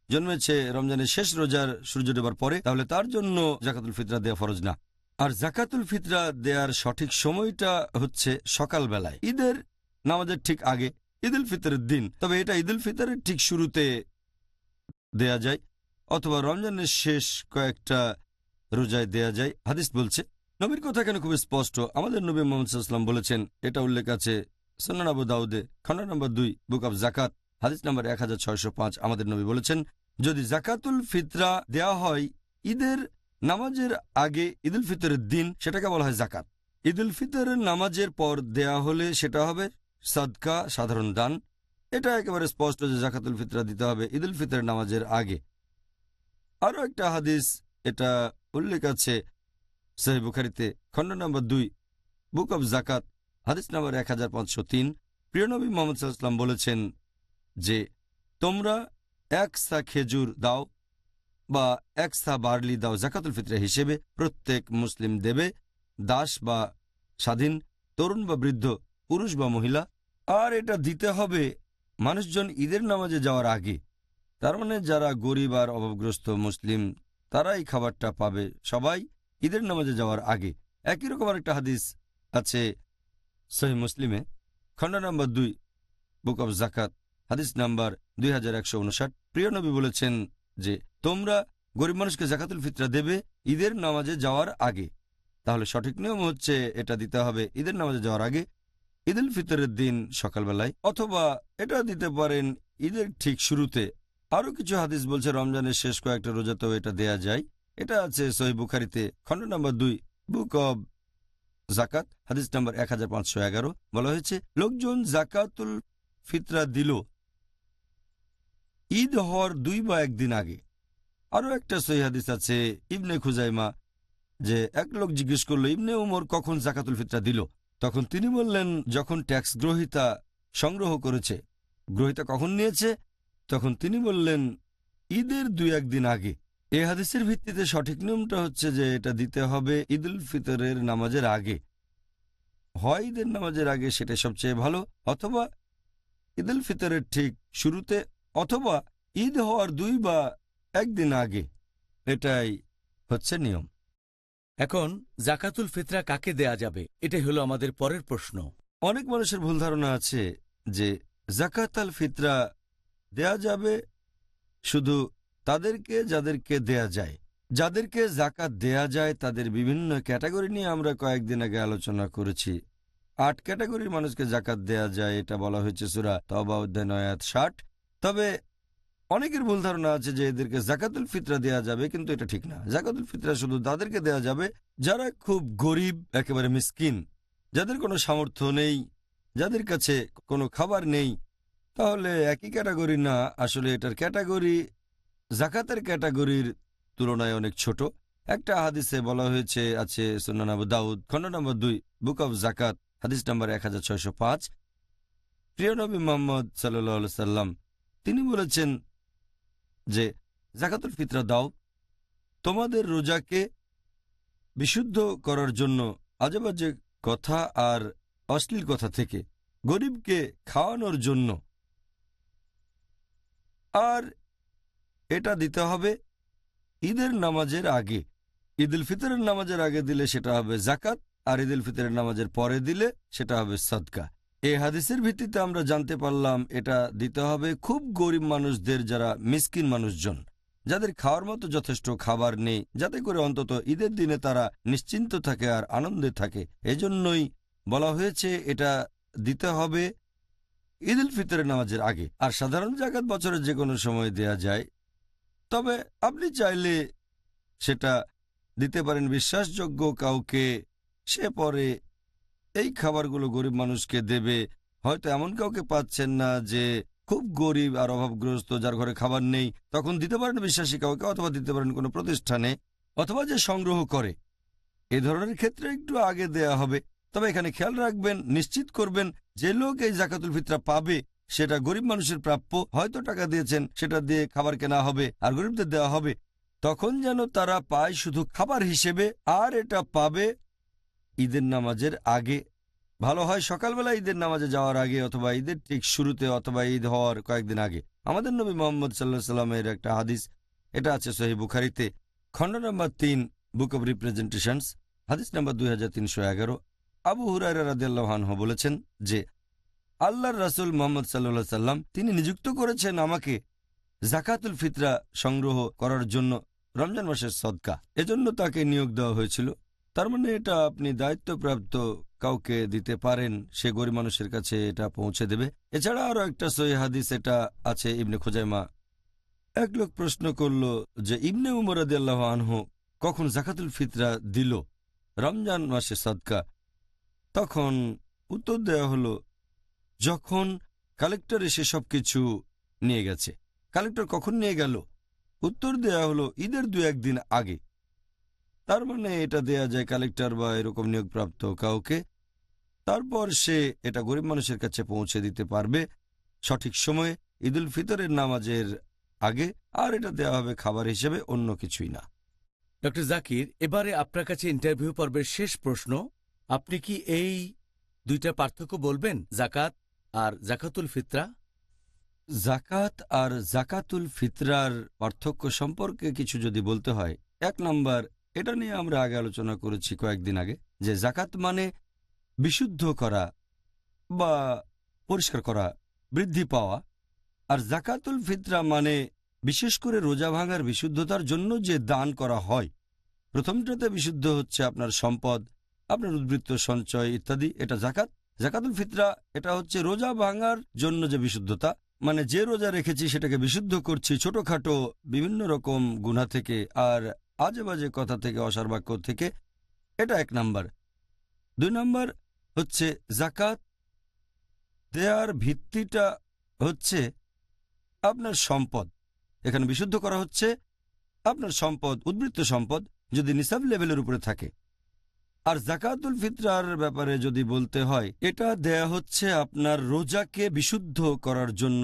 জন্মেছে রমজানের শেষ রোজার সূর্য ডোবার পরে, তাহলে তার জন্য জাকাতুল ফিতরা দেওয়া ফরজ না। আর জাকাতুল ফিতরা দেওয়ার সঠিক সময়টা হচ্ছে সকালবেলায়। ঈদের নামাজের ঠিক আগে ঈদুল ফিতরের দিন। তবে এটা ঈদুল ফিতরের ঠিক শুরুতে দেয়া যায় অথবা রমজানের শেষ কয়েকটা রোজায় দেয়া যায়। হাদিস বলছে, নবীর কথা কেন খুব স্পষ্ট। আমাদের নবী মোহাম্মদ বলেছেন, এটা উল্লেখ আছে সন্নান আবু দাউদে খন্ড নম্বর দুই, বুক অব জাকাত হাদিস নম্বর এক হাজার ছয়শো পাঁচ। আমাদের নবী বলেছেন, যদি জাকাতুল ফিতরা দেয়া হয় ঈদের নামাজের আগে ঈদুল ফিতরের দিন, সেটাকে বলা হয় জাকাত ঈদুল ফিতরের নামাজের পর দেয়া হলে সেটা হবে সাদকা, সাধারণ দান। এটা একেবারে স্পষ্ট যে জাকাতুল ফিতরা দিতে হবে ঈদুল ফিতরের নামাজের আগে। আরও একটা হাদিস, এটা উল্লেখ আছে সহি বুখারিতে, খণ্ড নম্বর দুই, বুক অব জাকাত, হাদিস নম্বর এক হাজার পাঁচশো তিন। প্রিয়নবী মোহাম্মদ সাল্লাম বলেছেন যে, তোমরা এক সা খেজুর দাও বা এক সা বার্লি দাও জাকাতুল ফিতরা হিসেবে প্রত্যেক মুসলিম দেবে, দাস বা স্বাধীন, তরুণ বা বৃদ্ধ, পুরুষ বা মহিলা। আর এটা দিতে হবে মানুষজন ঈদের নামাজে যাওয়ার আগে। তার মানে যারা গরিব আর অভাবগ্রস্ত মুসলিম, তারাই খাবারটা পাবে সবাই ঈদের নামাজে যাওয়ার আগে। একই রকম একটা হাদিস আছে সহি মুসলিমে, খণ্ড নম্বর দুই, বুক অব জাকাত হাদিস নাম্বার দুই হাজার একশো প্রিয় নবী বলেছেন যে, তোমরা গরিব মানুষকে জাকাতুল ফিতরা দেবে ঈদের নামাজে যাওয়ার আগে। তাহলে সঠিক নিয়ম হচ্ছে এটা দিতে হবে ঈদের নামাজে যাওয়ার আগে। ঈদুল ফিতরের দিন সকালবেলায়, অথবা এটা দিতে পারেন ঈদের ঠিক শুরুতে। আরও কিছু হাদিস বলছে, রমজানের শেষ কয়েকটা রোজাতেও এটা দেয়া যায়। এটা আছে সহি বুখারিতে, খণ্ড নম্বর দুই, বুক অব জাকাত হাদিস নম্বর এক হাজার পাঁচশো এগারো। বলা হয়েছে, লোকজন জাকাতুল ফিতরা দিল ঈদ হওয়ার দুই বা একদিন আগে। আরও একটা সহি হাদিস আছে, ইবনে খুজাইমা, যে এক লোক জিজ্ঞেস করল, ইবনে উমর কখন জাকাতুল ফিতরা দিল? তখন তিনি বললেন, যখন ট্যাক্স গ্রহিতা সংগ্রহ করেছে, গ্রহিতা কখন নিয়েছে? তখন তিনি বললেন, ঈদের দুই একদিন আগে। এ হাদিসের ভিত্তিতে সঠিক নিয়মটা হচ্ছে যে এটা দিতে হবে ঈদ উল ফিতরের নামাজের আগে। হয় ঈদের নামাজের আগে সেটা সবচেয়ে ভালো, অথবা ঈদ উল ফিতরের ঠিক শুরুতে, অথবা ঈদ হওয়ার দুই বা একদিন আগে। এটাই হচ্ছে নিয়ম। এখন জাকাতুল ফিতরা কাকে দেয়া যাবে, এটাই হলো আমাদের পরের প্রশ্ন। অনেক মানুষের ভুল ধারণা আছে যে জাকাত আল ফিতরা দেয়া যাবে শুধু তাদেরকে যাদেরকে দেয়া যায়। যাদেরকে জাকাত দেয়া যায় তাদের বিভিন্ন ক্যাটাগরি নিয়ে আমরা কয়েকদিন আগে আলোচনা করেছি। আট ক্যাটাগরির মানুষকে জাকাত দেয়া যায়, এটা বলা হয়েছে সুরা তবা অধ্যায় নয়াত ষাট। তবে অনেকের ভুল ধারণা আছে যে এদেরকে জাকাতুল ফিতরা দেয়া যাবে, কিন্তু এটা ঠিক না। জাকাতুল ফিতরা শুধু তাদেরকে দেয়া যাবে যারা খুব গরিব, একেবারে মিসকিন। যাদের কোনো সামর্থ্য নেই, যাদের কাছে কোনো খাবার নেই, তাহলে একই ক্যাটাগরি না, আসলে এটার ক্যাটাগরি জাকাতের ক্যাটাগরির তুলনায় অনেক ছোট। একটা হাদিসে বলা হয়েছে, আছে সুনানাবু দাউদ খণ্ড নম্বর দুই, বুক অব জাকাত, হাদিস নম্বর এক হাজার ছয়শো পাঁচ। প্রিয় নবী মোহাম্মদ সাল্লাম তিনি বলেছেন যে জাকাতুল ফিতরা দাও, তোমাদের রোজাকে বিশুদ্ধ করার জন্য আজেবাজে কথা আর অশ্লীল কথা থেকে গরিবকে খাওয়ানোর জন্য। আর এটা দিতে হবে ঈদের নামাজের আগে। ঈদ উল ফিতরের নামাজের আগে দিলে সেটা হবে জাকাত, আর ঈদ উল ফিতরের নামাজের পরে দিলে সেটা হবে সদকা। এই হাদিসের ভিত্তিতে আমরা জানতে পারলাম, এটা দিতে হবে খুব গরিব মানুষদের যারা মিসকিন মানুষজন, যাদের খাওয়ার মতো যথেষ্ট খাবার নেই, যাতে করে অন্তত ঈদের দিনে তারা নিশ্চিন্ত থাকে আর আনন্দে থাকে। এজন্যই বলা হয়েছে, এটা দিতে হবে ঈদ উল ফিতরের নামাজের আগে। আর সাধারণ জাকাত বছরের যে কোনো সময় দেয়া যায়। তবে আপনি চাইলে সেটা দিতে পারেন। বিশ্বাসযোগ্য কাউকে সে পরে এই খাবারগুলো গরিব মানুষকে দেবে। হয়তো এমন কাউকে পাচ্ছেন না যে খুব গরিব আর অভাবগ্রস্ত, যার ঘরে খাবার নেই, তখন দিতে পারেন বিশ্বাসী কাউকে অথবা দিতে পারেন কোনো প্রতিষ্ঠানে, অথবা যে সংগ্রহ করে। এ ধরনের ক্ষেত্রে একটু আগে দেয়া হবে। তবে এখানে খেয়াল রাখবেন, নিশ্চিত করবেন, যে লোক এই জাকাতুল ফিতরা পাবে, সেটা গরিব মানুষের প্রাপ্য, হয়তো টাকা দিয়েছেন, সেটা দিয়ে খাবার কেনা হবে আর গরিবদের দেওয়া হবে। তখন যেন তারা পায় শুধু খাবার হিসেবে, আর এটা পাবে ঈদের নামাজের আগে। ভালো হয় সকালবেলা ঈদের নামাজে যাওয়ার আগে অথবা ঈদের ঠিক শুরুতে অথবা ঈদ হওয়ার কয়েকদিন আগে। আমাদের নবী মোহাম্মদ সাল্লাহ সাল্লামের একটা হাদিস, এটা আছে সহি বুখারিতে। খণ্ড নম্বর তিন বুক অব রিপ্রেজেন্টেশনস হাদিস নম্বর দুই হাজার তিনশো এগারো। আবু হুরাইরা রাদিয়াল্লাহানহ বলেছেন যে, আল্লাহর রাসুল মোহাম্মদ সাল্লা সাল্লাম তিনি নিযুক্ত করেছেন আমাকে জাকাতুল ফিতরা সংগ্রহ করার জন্য রমজান মাসের সদকা। এজন্য তাকে নিয়োগ দেওয়া হয়েছিল। তার মানে এটা আপনি দায়িত্বপ্রাপ্ত কাউকে দিতে পারেন, সে গরিব মানুষের কাছে এটা পৌঁছে দেবে। এছাড়া আরও একটা সহি হাদিস এটা আছে ইবনে খোজাইমা। এক লোক প্রশ্ন করল যে, ইবনে উমর আল্লাহ আনহু কখন জাকাতুল ফিতরা দিল? রমজান মাসে সদকা। তখন উত্তর দেয়া হলো, যখন কালেক্টর এসে সব কিছু নিয়ে গেছে। কালেক্টর কখন নিয়ে গেল? উত্তর দেয়া হলো ঈদের দু একদিন আগে। তার মানে এটা দেয়া যায় কালেক্টর বা এরকম নিয়োগপ্রাপ্ত কাউকে। তারপর সে এটা গরিব মানুষের কাছে পৌঁছে দিতে পারবে সঠিক সময়ে ঈদুল ফিতরের নামাজের আগে আর এটা দেওয়া হবে খাবার হিসেবে অন্য কিছুই না। ডক্টর জাকির এবারে আপনার কাছে ইন্টারভিউ পর্বের শেষ প্রশ্ন আপনি কি এই দুইটা পার্থক্য বলবেন জাকাত আর জাকাতুল ফিতরা? জাকাত আর জাকাতুল ফিতরার পার্থক্য সম্পর্কে কিছু যদি বলতে হয় এক নাম্বার এটা নিয়ে আমরা আগে আলোচনা করেছি কয়েকদিন আগে, যে জাকাত মানে বিশুদ্ধ করা বা পরিষ্কার করা, বৃদ্ধি পাওয়া। আর জাকাতুল ফিতরা মানে বিশেষ করে রোজা ভাঙার বিশুদ্ধতার জন্য যে দান করা হয়। প্রথমটাতে বিশুদ্ধ হচ্ছে আপনার সম্পদ, আপনার উদ্বৃত্ত সঞ্চয় ইত্যাদি, এটা জাকাত জাকাতুল ফিতরা, এটা হচ্ছে রোজা ভাঙার জন্য যে বিশুদ্ধতা মানে যে রোজা রেখেছি সেটাকে বিশুদ্ধ করছি ছোটখাটো বিভিন্ন রকম গুণা থেকে। আর আজে বাজে কথা থেকে, অসার বাক্য থেকে, এটা এক নাম্বার। দুই নাম্বার হচ্ছে জাকাত দেয়ার ভিত্তিটা হচ্ছে আপনার সম্পদ। এখানে বিশুদ্ধ করা হচ্ছে আপনার সম্পদ, উদ্বৃত্ত সম্পদ যদি নিসাব লেভেলের উপরে থাকে। আর জাকাতুল ফিতরার ব্যাপারে যদি বলতে হয়, এটা দেয়া হচ্ছে আপনার রোজাকে বিশুদ্ধ করার জন্য,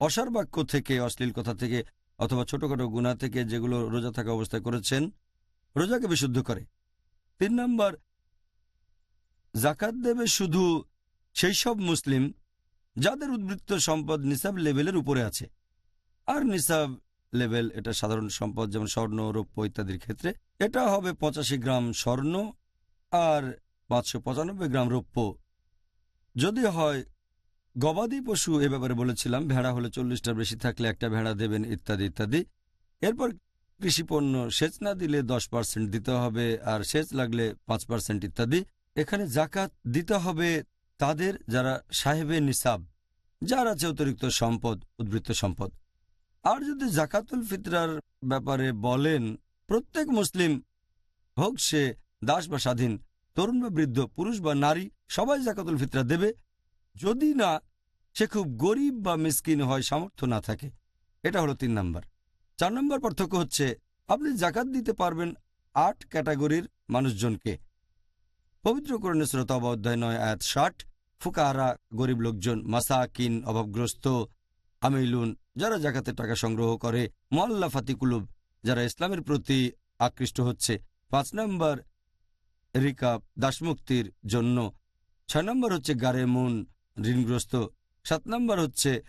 অসার বাক্য থেকে, অশ্লীল কথা থেকে অথবা ছোটখাটো গুণা থেকে যেগুলো রোজা থাকা অবস্থায় করেছেন, রোজাকে বিশুদ্ধ করে। তিন নম্বর, জাকাত দেবে শুধু সেই সব মুসলিম যাদের উদ্বৃত্ত সম্পদ নিসাব লেভেলের উপরে আছে। আর নিসাব লেভেল এটা সাধারণ সম্পদ যেমন স্বর্ণ, রৌপ্য ইত্যাদির ক্ষেত্রে। এটা হবে পঁচাশি গ্রাম স্বর্ণ আর পাঁচশো পঁচানব্বই গ্রাম রৌপ্য। যদি হয় গবাদি পশু এ ব্যাপারে বলেছিলাম, ভেড়া হলে চল্লিশটার বেশি থাকলে একটা ভেড়া দেবেন, ইত্যাদি ইত্যাদি। এরপর কৃষিপণ্য সেচ না দিলে দশ পার্সেন্ট দিতে হবে, আর সেচ লাগলে পাঁচ পার্সেন্ট ইত্যাদি। এখানে জাকাত দিতে হবে তাদের যারা সাহেবে নিসাব, যার আছে অতিরিক্ত সম্পদ, উদ্বৃত্ত সম্পদ। আর যদি জাকাতুল ফিতরার ব্যাপারে বলেন, প্রত্যেক মুসলিম, হোক সে দাস বা স্বাধীন, তরুণ বা বৃদ্ধ, পুরুষ বা নারী, সবাই জাকাতুল ফিতরা দেবে। যদি না, সে খুব গরিব বা মিসকিন হয় সামর্থ্য না থাকে। এটা হলো তিন নাম্বার। চার নম্বর পার্থক্য হচ্ছে, আপনি জাকাত দিতে পারবেন আট ক্যাটাগরির মানুষজনকে। পবিত্র করণে শ্রোতাব অধ্যায় নয়, আয়াত ষাট। ফুকাহারা, গরিব লোকজন মাসা কিন অভাবগ্রস্ত, আমিলুন, যারা জাকাতের টাকা সংগ্রহ করে, মোয়াল্লা ফাতিকুলুব যারা ইসলামের প্রতি আকৃষ্ট হচ্ছে। পাঁচ নম্বর, রিকাব, দাসমুক্তির জন্য। ছয় নম্বর হচ্ছে গারেমুন ঋণগ্রস্ত। সাত নম্বর হচ্ছে,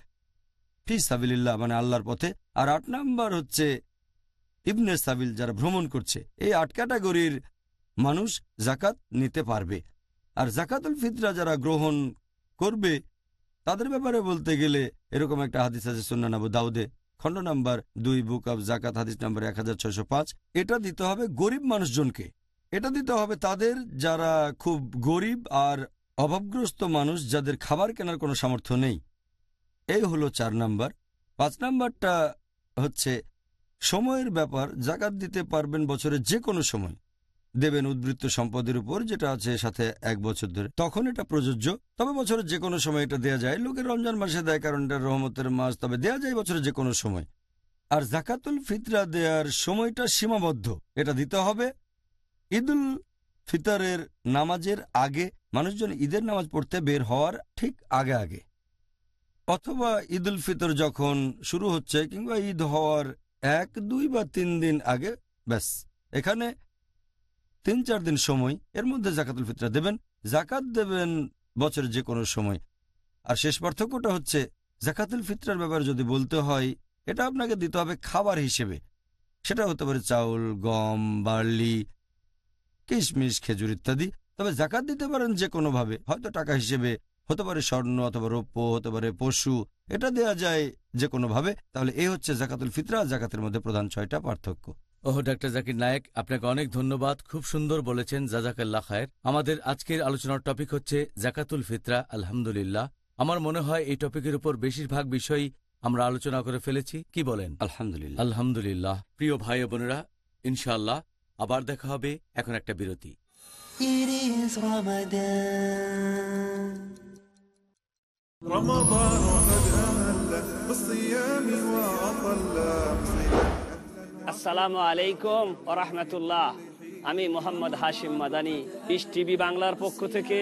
ফি সাবিল্লাহ মানে আল্লাহর পথে। আর আট নম্বর হচ্ছে, ইবনে সাবিল যারা ভ্রমণ করছে, এই আট ক্যাটাগরির মানুষ জাকাত নিতে পারবে। আর জাকাতুল ফিতরা যারা গ্রহণ করবে, তাদের ব্যাপারে বলতে গেলে এরকম একটা হাদিস আছে সুন্নানাবু দাউদে, খণ্ড নাম্বার দুই, বুক অব জাকাত হাদিস নাম্বার এক হাজার ছয়শো পাঁচ। এটা দিতে হবে গরিব মানুষজনকে। এটা দিতে হবে তাদের যারা খুব গরিব আর অভাবগ্রস্ত মানুষ যাদের খাবার কেনার কোনো সামর্থ্য নেই। এই হলো চার নাম্বার। পাঁচ নাম্বারটা হচ্ছে, সময়ের ব্যাপার, জাকাত দিতে পারবেন বছরের যে কোনো সময়। দেবেন উদ্বৃত্ত সম্পদের উপর, যেটা আছে সাথে এক বছর ধরে। তখন এটা প্রযোজ্য। তবে বছরের যে কোনো সময় এটা দেয়া যায়। লোকের রমজান মাসে দেয় কারণ এটা রহমতের মাস, তবে দেয়া যায় বছরের যে কোনো সময়। আর জাকাতুল ফিতরা দেওয়ার সময়টা সীমাবদ্ধ। এটা দিতে হবে। ঈদুল ফিতরের নামাজের আগে মানুষজন ঈদের নামাজ পড়তে বের হওয়ার ঠিক আগে আগে। অথবা ঈদ উল ফিতর যখন শুরু হচ্ছে কিংবা ঈদ হওয়ার এক, দুই বা তিন দিন আগে, ব্যাস। এখানে তিন, চার দিন সময়, এর মধ্যে জাকাতুল ফিতরা দেবেন, জাকাত দেবেন বছরের যে কোনো সময়। আর শেষ পার্থক্যটা হচ্ছে জাকাতুল ফিতরার ব্যাপারে যদি বলতে হয়, এটা আপনাকে দিতে হবে খাবার হিসেবে। সেটা হতে পারে চাউল, গম, বার্লি, কিশমিশ, খেজুর ইত্যাদি। তবে জাকাত দিতে পারেন যে কোনোভাবে হয়তো টাকা হিসেবে হতে পারে স্বর্ণ অথবা রৌপ্য হতে পারে পশু এটা দেয়া যায় যে কোনোভাবে তাহলে এই হচ্ছে জাকাতুল ফিতরা জাকাতের মধ্যে প্রধান ছয়টা পার্থক্য। ওহ ডাক্তার জাকির নায়েক আপনাকে অনেক ধন্যবাদ। খুব সুন্দর বলেছেন জাজাকাল্লা খায়ের। আমাদের আজকের আলোচনার টপিক হচ্ছে জাকাতুল ফিতরা আলহামদুলিল্লাহ। আমার মনে হয় এই টপিকের উপর বেশিরভাগ বিষয়ই আমরা আলোচনা করে ফেলেছি। কি বলেন? আলহামদুলিল্লাহ। আলহামদুলিল্লাহ। প্রিয় ভাই বোনেরা ইনশাআল্লাহ আবার দেখা হবে। এখন একটা বিরতি। It is Ramadan. رمضان قد أهل بالصيام وأطل আসসালামু আলাইকুম ওরহমতুল্লাহ আমি মোহাম্মদ হাশিম মাদানি ইস টিভি বাংলার পক্ষ থেকে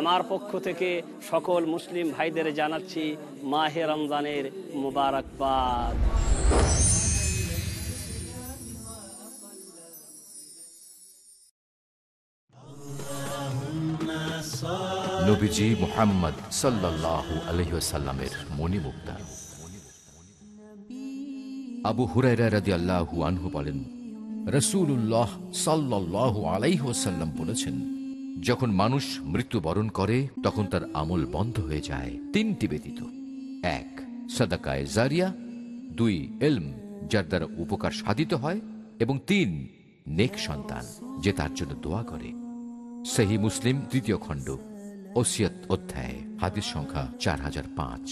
আমার পক্ষ থেকে সকল মুসলিম ভাইদের জানাচ্ছি মাহে রমজানের মুবারকবাদ নবীজি মোহাম্মদ সাল্লাল্লাহু আলহিসাল্লামের মণিমুক্তা। আবু হুরাইরা রাদি আল্লাহু আনহু বলেন রসুল্লাহ সাল্লাহ আলাইহাল্লাম বলেছেন, যখন মানুষ মৃত্যুবরণ করে, তখন তার আমল বন্ধ হয়ে যায়। তিনটি ব্যতীত। এক, সাদাকায় জারিয়া। দুই, এলম, যার দ্বারা উপকার সাধিত হয়। এবং তিন, নেক সন্তান, যে তার জন্য দোয়া করে। সেহী মুসলিম, দ্বিতীয় খণ্ড। ওসিয়ত অধ্যায় হাদিস সংখ্যা চার হাজার পাঁচ।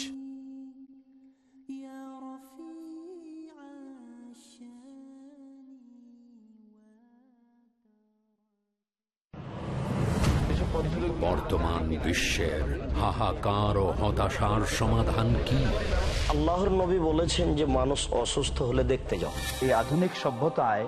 বর্তমান বিশ্বের হাহাকার ও হতাশার সমাধান কি? আল্লাহর নবী বলেছেন যে মানুষ অসুস্থ হলে দেখতে যাও। এই আধুনিক সভ্যতায়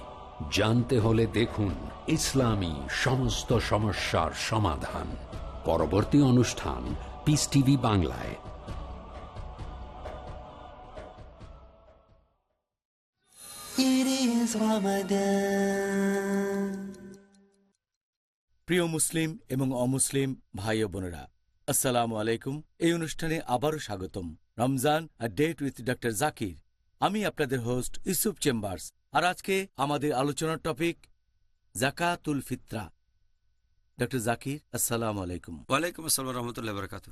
জানতে হলে দেখুন ইসলামী সমস্ত সমস্যার সমাধান। পরবর্তী অনুষ্ঠান পিস টিভি বাংলায়। It is Ramadan. প্রিয় মুসলিম এবং অমুসলিম ভাই বোনেরা আসসালামু আলাইকুম। এই অনুষ্ঠানে আবারও স্বাগতম। Ramzan a date with doctor Zakir আমি আপনাদের হোস্ট ইউসুফ চেম্বার্স আর আজকে আমাদের আলোচনার টপিক জাকাতুল ফিত্রা। ডক্টর জাকির আসসালাম আলাইকুম। ওয়ালাইকুম আসসালাম রহমতুল্লাহ বরকাত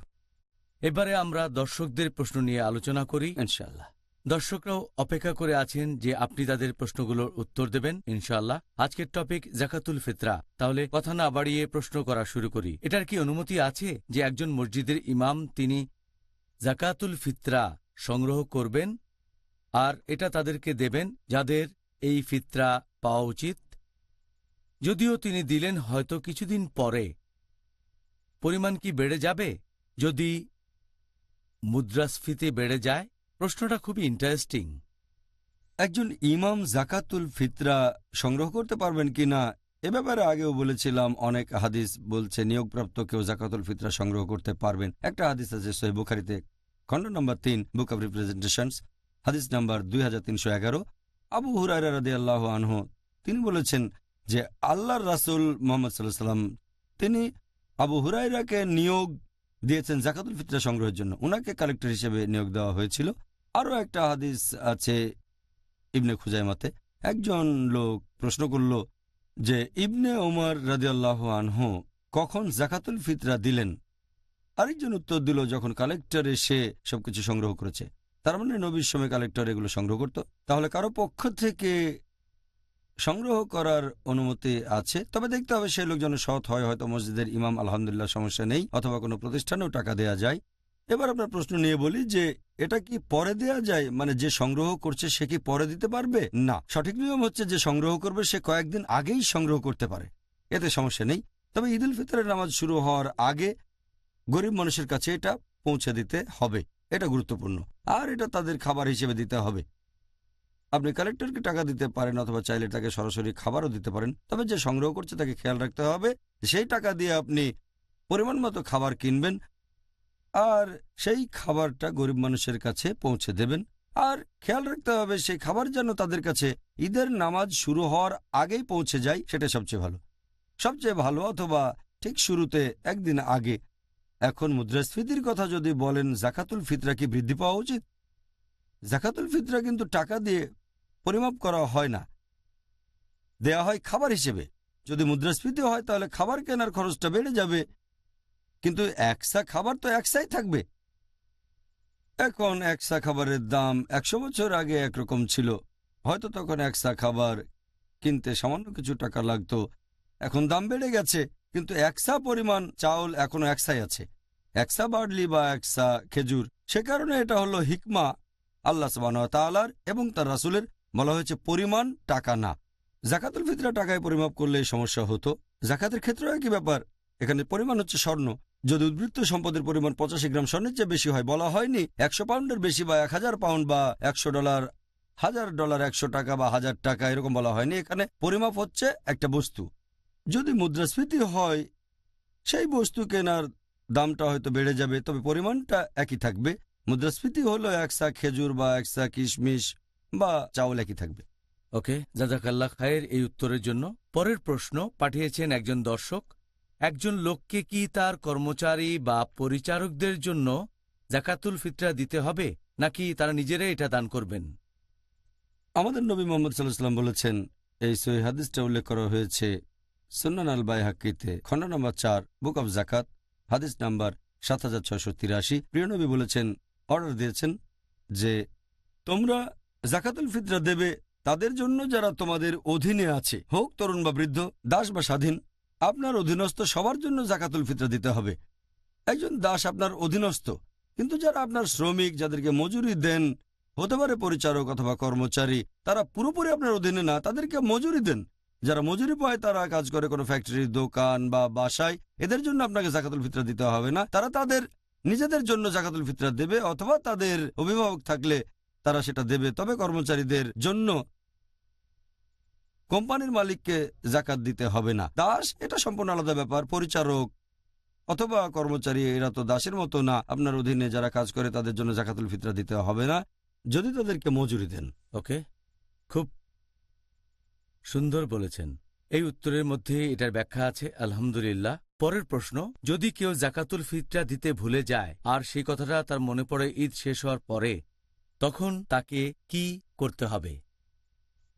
এবারে আমরা দর্শকদের প্রশ্ন নিয়ে আলোচনা করি। ইনশাআল্লাহ। দর্শকরাও অপেক্ষা করে আছেন যে আপনি তাদের প্রশ্নগুলোর উত্তর দেবেন ইনশাআল্লাহ। আজকের টপিক জাকাতুল ফিতরা। তাহলে কথা না বাড়িয়ে প্রশ্ন করা শুরু করি। এটার কি অনুমতি আছে যে একজন মসজিদের ইমাম তিনি জাকাতুল ফিতরা সংগ্রহ করবেন আর এটা তাদেরকে দেবেন যাদের এই ফিতরা পাওয়া উচিত। যদিও তিনি দিলেন হয়তো কিছুদিন পরে। পরিমাণ কি বেড়ে যাবে? যদি মুদ্রাস্ফীতি বেড়ে যায়, প্রশ্নটা খুবই ইন্টারেস্টিং একজন ইমাম জাকাতুল ফিতরা সংগ্রহ করতে পারবেন কিনা, এ ব্যাপারে আগেও বলেছিলাম, অনেক হাদিস বলছে, নিয়োগপ্রাপ্ত কেউ জাকাতুল ফিতরা সংগ্রহ করতে পারবেন। একটা হাদিস আছে সোহেব বুখারিতে, খণ্ড নম্বর তিন বুক অব রিপ্রেজেন্টেশনস হাদিস নম্বর দুই হাজার তিনশো এগারো। আবু হুরায়রা রাদি আল্লাহ আনহু, তিনি বলেছেন যে আল্লাহর রাসুল মোহাম্মদ সাল্লাহ সাল্লাম তিনি আবু হুরাইরাকে নিয়োগ দিয়েছেন জাকাতুল ফিতরা সংগ্রহের জন্য। ওনাকে কালেক্টর হিসেবে নিয়োগ দেওয়া হয়েছিল। আরও একটা হাদিস আছে ইবনে খুজাইমাতে। একজন লোক প্রশ্ন করল যে, ইবনে ওমর রাদিয়াল্লাহ আনহু কখন জাকাতুল ফিতরা দিলেন? আরেকজন উত্তর দিল, যখন কালেক্টর এসে সবকিছু সংগ্রহ করেছে। তার মানে নবীর সময় কালেক্টর এগুলো সংগ্রহ করত। তাহলে কারও পক্ষ থেকে সংগ্রহ করার অনুমতি আছে, তবে দেখতে হবে সেই লোকজন সৎ হয়, হয়তো মসজিদের ইমাম, আলহামদুলিল্লাহ, সমস্যা নেই, অথবা কোনো প্রতিষ্ঠানেও টাকা দেয়া যায়। এবার আপনার প্রশ্ন নিয়ে বলি যে, এটা কি পরে দেয়া যায়? মানে যে সংগ্রহ করছে সে কি পরে দিতে পারবে? না। সঠিক নিয়ম হচ্ছে যে সংগ্রহ করবে সে কয়েকদিন আগেই সংগ্রহ করতে পারে। এতে সমস্যা নেই। তবে ঈদ উল ফিতরের নামাজ শুরু হওয়ার আগে গরিব মানুষের কাছে এটা পৌঁছে দিতে হবে। এটা গুরুত্বপূর্ণ। আর এটা তাদের খাবার হিসেবে দিতে হবে। আপনি কালেক্টরকে টাকা দিতে পারেন অথবা চাইলে তাকে সরাসরি খাবারও দিতে পারেন। তবে যে সংগ্রহ করছে তাকে খেয়াল রাখতে হবে, সেই টাকা দিয়ে আপনি পরিমাণ মতো খাবার কিনবেন আর সেই খাবারটা গরিব মানুষের কাছে পৌঁছে দেবেন। আর খেয়াল রাখতে হবে, সেই খাবার যেন তাদের কাছে ঈদের নামাজ শুরু হওয়ার আগেই পৌঁছে যায় সেটা সবচেয়ে ভালো। সবচেয়ে ভালো অথবা ঠিক শুরুতে একদিন আগে এখন মুদ্রাস্ফীতির কথা যদি বলেন, জাকাতুল ফিতরা কি বৃদ্ধি পাওয়া উচিত? জাকাতুল ফিতরা কিন্তু টাকা দিয়ে পরিমাপ করা হয় না। দেয়া হয় খাবার হিসেবে। যদি মুদ্রাস্ফীতি হয়, তাহলে খাবার কেনার খরচটা বেড়ে যাবে। কিন্তু একসা খাবার তো একসাই থাকবে। এখন একসা খাবারের দাম একশো বছর আগে একরকম ছিল। হয়তো তখন একসা খাবার কিনতে সামান্য কিছু টাকা লাগতো। এখন দাম বেড়ে গেছে। কিন্তু একসা পরিমাণ চাউল এখনও একসাই আছে। একসা বার্লি বা একসা খেজুর, সে কারণে এটা হলো হিকমা আল্লাহ তালার এবং তার রাসুলের বলা হয়েছে পরিমাণ টাকা না। জাকাতুল ফিতরা টাকায় পরিমাপ করলে সমস্যা হতো। জাকাতের ক্ষেত্রেও একই ব্যাপার। এখানে পরিমাণ হচ্ছে স্বর্ণ। যদি উদ্বৃত্ত সম্পদের পরিমাণ পঁচাশি গ্রাম স্বর্ণের চেয়ে বেশি হয়, বলা হয়নি একশো পাউন্ডের বেশি বা এক হাজার পাউন্ড বা একশো ডলার, হাজার ডলার একশো টাকা বা হাজার টাকা, এরকম বলা হয়নি। এখানে পরিমাপ হচ্ছে একটা বস্তু। যদি মুদ্রাস্ফীতি হয় সেই বস্তু কেনার দামটা হয়তো বেড়ে যাবে তবে পরিমাণটা একই থাকবে। মুদ্রাস্ফীতি হলো একসা খেজুর বা একসা কিশমিশ বা চাউল একই থাকবে। ওকে জাজাকাল্লা খায়ের এই উত্তরের জন্য পরের প্রশ্ন পাঠিয়েছেন একজন দর্শক। একজন লোককে কি তার কর্মচারী বা পরিচারকদের জন্য জাকাতুল ফিতরা দিতে হবে নাকি তারা নিজেরাই এটা দান করবেন? আমাদের নবী মোহাম্মদ সাল্লাহাম বলেছেন এই সহি হাদিসটা উল্লেখ করা হয়েছে সুন্নান আল বাই হাক্কিতে খণ্ড নম্বর চার, বুক অব জাকাত হাদিস নাম্বার সাত হাজার ছয়শো তিরাশি। প্রিয়নবী বলেছেন, অর্ডার দিয়েছেন যে, তোমরা জাকাতুল ফিতরা দেবে, তাদের জন্য যারা তোমাদের অধীনে আছে, হোক তরুণ বা বৃদ্ধ, দাস বা স্বাধীন, আপনার অধীনস্থ সবার জন্য জাকাতুল ফিতরা দিতে হবে। একজন দাস আপনার অধীনস্থ, কিন্তু যারা আপনার শ্রমিক, যাদেরকে মজুরি দেন, হতে পারে পরিচারক অথবা কর্মচারী, তারা পুরোপুরি আপনার অধীনে না, তাদেরকে মজুরি দেন। যারা মজুরি পায় তারা কাজ করে কোনো ফ্যাক্টরি দোকান বা বাসায়। এদের জন্য আপনাকে জাকাতুল ফিতরা দিতে হবে না। তারা তাদের নিজেদের জন্য জাকাতুল ফিতরা দেবে অথবা তাদের অভিভাবক থাকলে তারা সেটা দেবে। তবে কর্মচারীদের জন্য কোম্পানির মালিককে জাকাত দিতে হবে না। দাস, এটা সম্পূর্ণ আলাদা ব্যাপার। পরিচারক অথবা কর্মচারী, এরা তো দাসের মতো না। আপনার অধীনে যারা কাজ করে তাদের জন্য জাকাতুল ফিতরা দিতে হবে না। যদি তাদেরকে মজুরি দেন। ওকে। খুব সুন্দর বলেছেন। এই উত্তরের মধ্যে এটার ব্যাখ্যা আছে, আলহামদুলিল্লাহ। পরের প্রশ্ন, যদি কেউ জাকাতুল ফিতরা দিতে ভুলে যায় আর সেই কথাটা তার মনে পড়ে ঈদ শেষ হওয়ার পরে, তখন তাকে কি করতে হবে?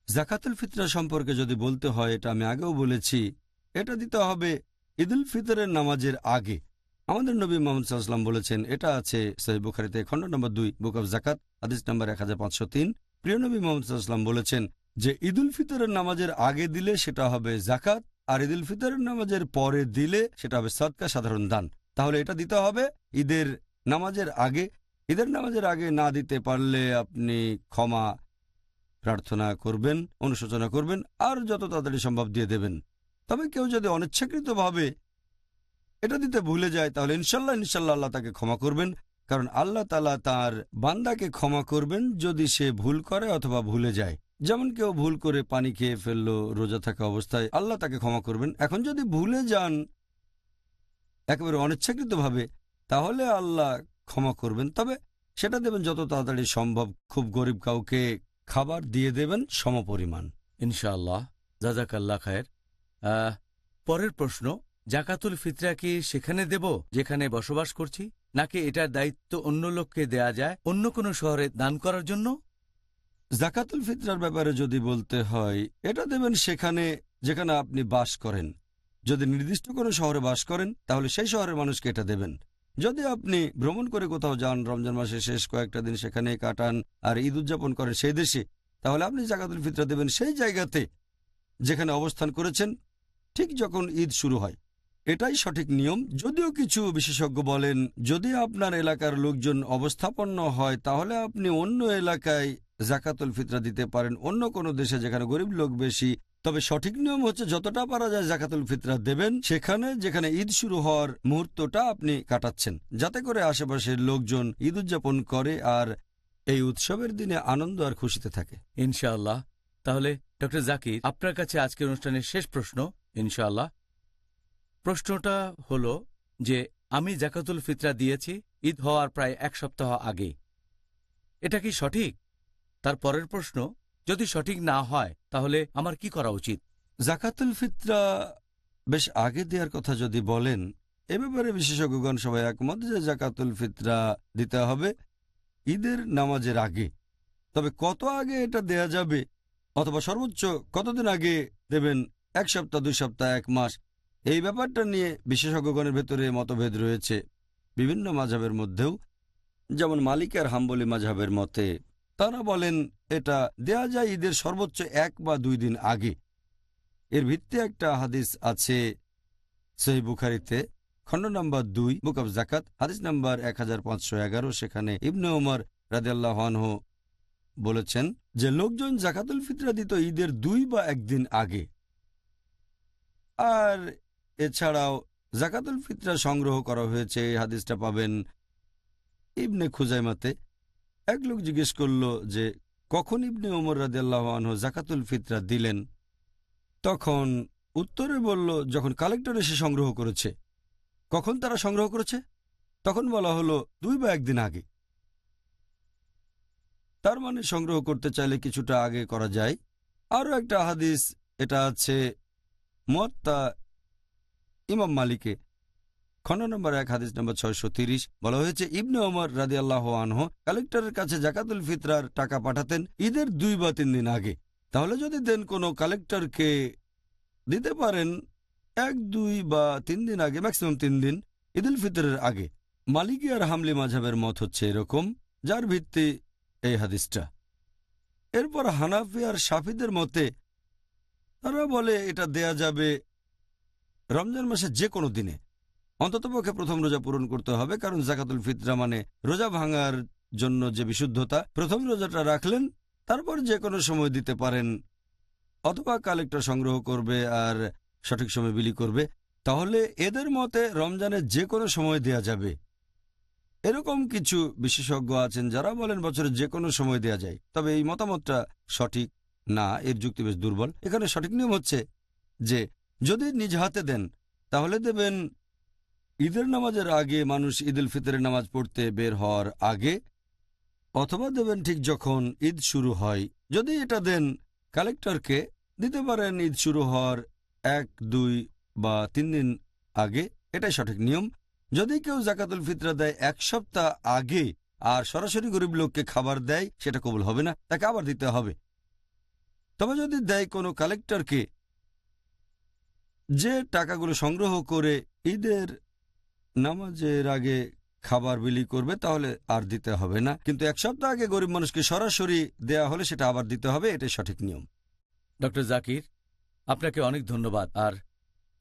জাকাতুল ফিতরা সম্পর্কে যদি বলতে হয়, এটা আমি আগেও বলেছি, এটা দিতে হবে ঈদুল ফিতরের নামাজের আগে। আমাদের নবী মোহাম্মদ সাল্লাম বলেছেন, এটা আছে সহি বুখারিতে খণ্ড নম্বর দুই, বুক অব জাকাত আদিস নম্বর এক হাজার পাঁচশো তিন। প্রিয় নবী মোহাম্মদ সাল্লাম বলেছেন যে ঈদুল ফিতরের নামাজের আগে দিলে সেটা হবে জাকাত আর ঈদুল ফিতরের নামাজের পরে দিলে সেটা হবে সৎকা সাধারণ দান। তাহলে এটা দিতে হবে ঈদের নামাজের আগে। ঈদের নামাজের আগে না দিতে পারলে আপনি ক্ষমা প্রার্থনা করবেন, অনুশোচনা করবেন, আর যত তাড়াতাড়ি সম্ভব দিয়ে দেবেন। তবে কেউ যদি অনিচ্ছাকৃতভাবে এটা দিতে ভুলে যায়, তাহলে ইনশাল্লাহ ইনশাল্লাহ আল্লাহ তাকে ক্ষমা করবেন। কারণ আল্লাহ তালা তার বান্দাকে ক্ষমা করবেন যদি সে ভুল করে অথবা ভুলে যায়। যেমন কেউ ভুল করে পানি খেয়ে ফেলল, রোজা থাকা অবস্থায়, আল্লাহ তাকে ক্ষমা করবেন। এখন যদি ভুলে যান একেবারে অনিচ্ছাকৃতভাবে, তাহলে আল্লাহ ক্ষমা করবেন। তবে সেটা দেবেন যত তাড়াতাড়ি সম্ভব। খুব গরিব কাউকে খাবার দিয়ে দেবেন সমপরিমাণ ইনশাআল্লাহ। জাজাকাল্লা খায়ের। পরের প্রশ্ন, জাকাতুল ফিতরা কি সেখানে দেব, যেখানে বসবাস করছি? নাকি এটার দায়িত্ব অন্য লোককে দেয়া যায় অন্য কোনো শহরে দান করার জন্য? জাকাতুল ফিতরার ব্যাপারে যদি বলতে হয়, এটা দেবেন সেখানে, যেখানে আপনি বাস করেন। যদি নির্দিষ্ট কোনো শহরে বাস করেন, তাহলে সেই শহরের মানুষকে এটা দেবেন। যদি আপনি ভ্রমণ করে কোথাও যান, রমজান মাসে শেষ কয়েকটা দিন সেখানে কাটান, আর ঈদ উদযাপন করেন সেই দেশে, তাহলে আপনি জাকাতুল ফিতরা দেবেন সেই জায়গাতে, যেখানে অবস্থান করেছেন, ঠিক যখন ঈদ শুরু হয়। এটাই সঠিক নিয়ম। যদিও কিছু বিশেষজ্ঞ বলেন, যদি আপনার এলাকার লোকজন অবস্থাপন্ন হয়, তাহলে আপনি অন্য এলাকায় জাকাতুল ফিতরা দিতে পারেন। অন্য কোনো দেশে যেখানে গরিব লোক বেশি, তবে সঠিক নিয়ম হচ্ছে যতটা পারা যায় জাকাতুল ফিতরা দেবেন, সেখানে, যেখানে ঈদ শুরু হওয়ার মুহূর্তটা আপনি কাটাচ্ছেন। যাতে করে আশেপাশের লোকজন ঈদ উদযাপন করে আর এই উৎসবের দিনে আনন্দ আর খুশিতে থাকে। ইনশাআল্লাহ। তাহলে ডক্টর জাকির, আপনার কাছে আজকের অনুষ্ঠানের শেষ প্রশ্ন, ইনশাআল্লাহ। প্রশ্নটা হলো যে, আমি জাকাতুল ফিতরা দিয়েছি, ঈদ হওয়ার প্রায় এক সপ্তাহ আগে। এটা কি সঠিক? তার পরের প্রশ্ন, যদি সঠিক না হয়, তাহলে আমার কি করা উচিত? জাকাতুল ফিতরা বেশ আগে দেওয়ার কথা যদি বলেন, এ ব্যাপারে বিশেষজ্ঞগণ সবাই একমত যে জাকাতুল ফিতরা দিতে হবে ঈদের নামাজের আগে। তবে কত আগে এটা দেয়া যাবে? অথবা সর্বোচ্চ কতদিন আগে দেবেন? এক সপ্তাহ, দুই সপ্তাহ, এক মাস? এই ব্যাপারটা নিয়ে বিশেষজ্ঞগণের ভেতরে মতভেদ রয়েছে। বিভিন্ন মাঝাবের মধ্যেও, যেমন মালিক আর হাম্বলি মাঝাবের মতে তারা বলেন, এটা দেয়া যায় ঈদের সর্বোচ্চ এক বা দুই দিন আগে। এর ভিত্তি একটা হাদিস আছে সেই বুখারিতে, খণ্ড নম্বর দুই বুক অব জাকাত হাদিস নম্বর এক সেখানে ইবনে ওমর রাজিয়াল্লাহনহ বলেছেন যে, লোকজন জাকাতুল ফিতরা দিত ঈদের দুই বা একদিন আগে। আর এছাড়াও জাকাতুল ফিতরা সংগ্রহ করা হয়েছে হাদিসটা পাবেন ইবনে খুজাইমাতে। এক লোক জিজ্ঞেস করল যে, কখন ইবনে ওমর রাদিয়াল্লাহু আনহু জাকাতুল ফিতরা দিলেন? তখন উত্তরে বলল, যখন কালেক্টর এসে সংগ্রহ করেছে। কখন তারা সংগ্রহ করেছে? তখন বলা হলো, দুই বা একদিন আগে। তার মানে সংগ্রহ করতে চাইলে কিছুটা আগে করা যায়। আরও একটা হাদিস, এটা আছে মত্তা ইমাম মালিকে খণ্ড নম্বর এক, হাদিস নম্বর ছয়শো তিরিশ, বলা হয়েছে, ইবনে ওমর রাদি আল্লাহ আনহ কালেক্টরের কাছে জাকাতুল ফিতরার টাকা পাঠাতেন ঈদের দুই বা তিন দিন আগে। তাহলে যদি দেন কোনো কালেক্টরকে দিতে পারেন এক, দুই বা তিন দিন আগে ম্যাক্সিমাম তিন দিন ঈদুল ফিতরের আগে। মালিকি আর হামলি মাঝাবের মত হচ্ছে এরকম, যার ভিত্তি এই হাদিসটা। এরপর হানাফি আর সাফিদের মতে তারা বলে, এটা দেয়া যাবে রমজান মাসের যে কোনো দিনে। অন্ততপক্ষে প্রথম রোজা পূরণ করতে হবে, কারণ জাকাতুল ফিতরা মানে রোজা ভাঙার জন্য যে বিশুদ্ধতা, প্রথম রোজাটা রাখলেন, তারপর যে কোনো সময় দিতে পারেন, অথবা কালেক্টর সংগ্রহ করবে আর সঠিক সময় বিলি করবে, তাহলে এদের মতে রমজানে যে কোনো সময় দেয়া যাবে। এরকম কিছু বিশেষজ্ঞ আছেন যারা বলেন বছরের যে কোনো সময় দেয়া যায়, তবে এই মতামতটা সঠিক না, এর যুক্তি বেশ দুর্বল। এখানে সঠিক নিয়ম হচ্ছে যে যদি নিজ হাতে দেন, তাহলে দেবেন ঈদের নামাজের আগে মানুষ ঈদুল ফিতরের নামাজ পড়তে বের হওয়ার আগে অথবা দেবেন ঠিক যখন ঈদ শুরু হয়, যদি এটা দেন কালেক্টরকে, দিতে পারেন ঈদ শুরু হওয়ার এক, দুই বা তিন দিন আগে, এটাই সঠিক নিয়ম। যদি কেউ জাকাতুল ফিতরা দেয় এক সপ্তাহ আগে আর সরাসরি গরিব লোককে খাবার দেয়, সেটা কবুল হবে না, তাকে আবার দিতে হবে। তবে যদি দেয় কোনো কালেক্টরকে, যে টাকাগুলো সংগ্রহ করে ঈদের নামাজের আগে খাবার বিলি করবে, তাহলে আর দিতে হবে না। কিন্তু এক সপ্তাহ আগে গরিব মানুষকে সরাসরি দেয়া হলে সেটা আবার দিতে হবে, এটাই সঠিক নিয়ম। ডক্টর জাকির, আপনাকে অনেক ধন্যবাদ। আর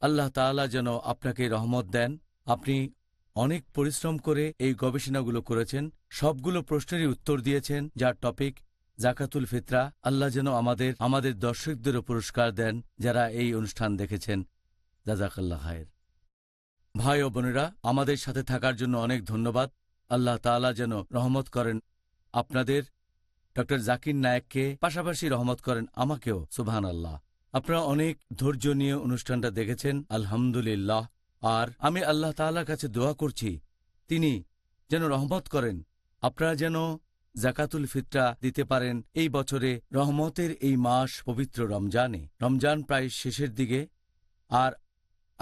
আল্লাহ তাআলা যেন আপনাকে রহমত দেন। আপনি অনেক পরিশ্রম করে এই গবেষণাগুলো করেছেন, সবগুলো প্রশ্নেরই উত্তর দিয়েছেন, যার টপিক জাকাতুল ফিতরা। আল্লাহ যেন আমাদের আমাদের দর্শকদেরও পুরস্কার দেন যারা এই অনুষ্ঠান দেখেছেন। জাজাকাল্লাহ খায়ের। ভাই ও বোনেরা, আমাদের সাথে থাকার জন্য অনেক ধন্যবাদ। আল্লাহ তাআলা যেন রহমত করেন আপনাদের। ডক্টর জাকির নায়েককে পাশাপাশি রহমত করেন আমাকেও সুবহান আল্লাহ আপনারা অনেক ধৈর্য নিয়ে অনুষ্ঠানটা দেখেছেন, আলহামদুলিল্লাহ। আর আমি আল্লাহ তাআলার কাছে দোয়া করছি, তিনি যেন রহমত করেন। আপনারা যেন জাকাতুল ফিতরা দিতে পারেন এই বছরে রহমতের এই মাস পবিত্র রমজানে। রমজান প্রায় শেষের দিকে, আর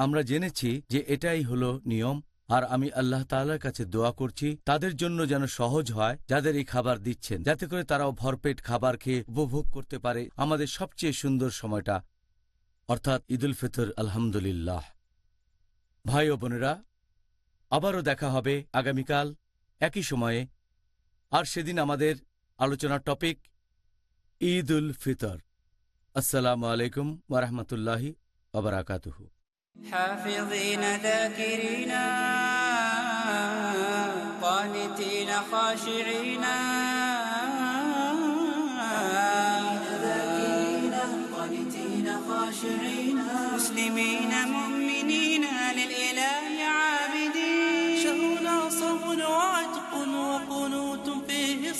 আমরা জেনেছি যে এটাই হলো নিয়ম, আর আমি আল্লাহ তাআলার কাছে দোয়া করছি, তাদের জন্য যেন সহজ হয়, যাদের এই খাবার দিচ্ছেন, যাতে করে তারাও ভরপেট খাবার খেয়ে উপভোগ করতে পারে আমাদের সবচেয়ে সুন্দর সময়টা। অর্থাৎ ঈদুল ফিতর, আলহামদুলিল্লাহ। ভাই ও বোনেরা, আবারও দেখা হবে আগামীকাল একই সময়ে, আর সেদিন আমাদের আলোচনার টপিক ঈদ উল ফিতর। আসসালামু আলাইকুম ওরহমতুল্লাহি আবরাকাতুহু حافظين ذاكرين قانتين خاشعين. ذاكرين قانتين خاشعين. مسلمين مؤمنين.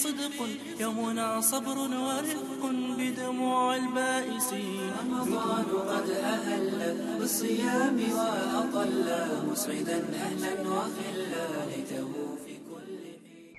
صدق يومنا صبر ورفق بدموع البائسين. رمضان قد أهل بالصيام وأطل مسعدا أهلا وخلا لته في كل حين.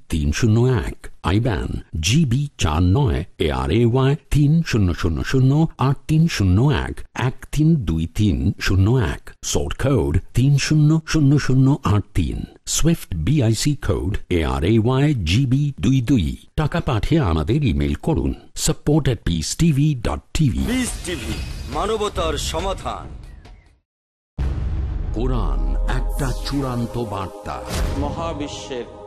তিন শূন্য এক আইব্যান জিবি চার নয় এ আর এ ওয়াই তিন শূন্য শূন্য শূন্য আট তিন শূন্য এক এক তিন দুই তিন শূন্য এক। সোর্ট কোড তিন শূন্য শূন্য শূন্য আট তিন। SWIFT BIC code A R A Y GB দুই দুই। টাকা পাঠিয়ে আমাদের ইমেল করুন। Support at peace TV dot TV মানবতার সমাধান। কোরআন একটা চূড়ান্ত বার্তা। মহাবিশ্বের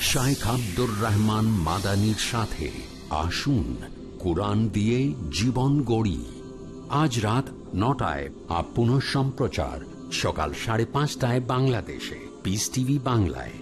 শাইখ আব্দুর রহমান মাদানির সাথে আসুন কোরআন দিয়ে জীবন গড়ি। আজ রাত নটায় আপ সম্প্রচার সকাল সাড়ে পাঁচটায় বাংলাদেশে। পিস টিভি বাংলায়।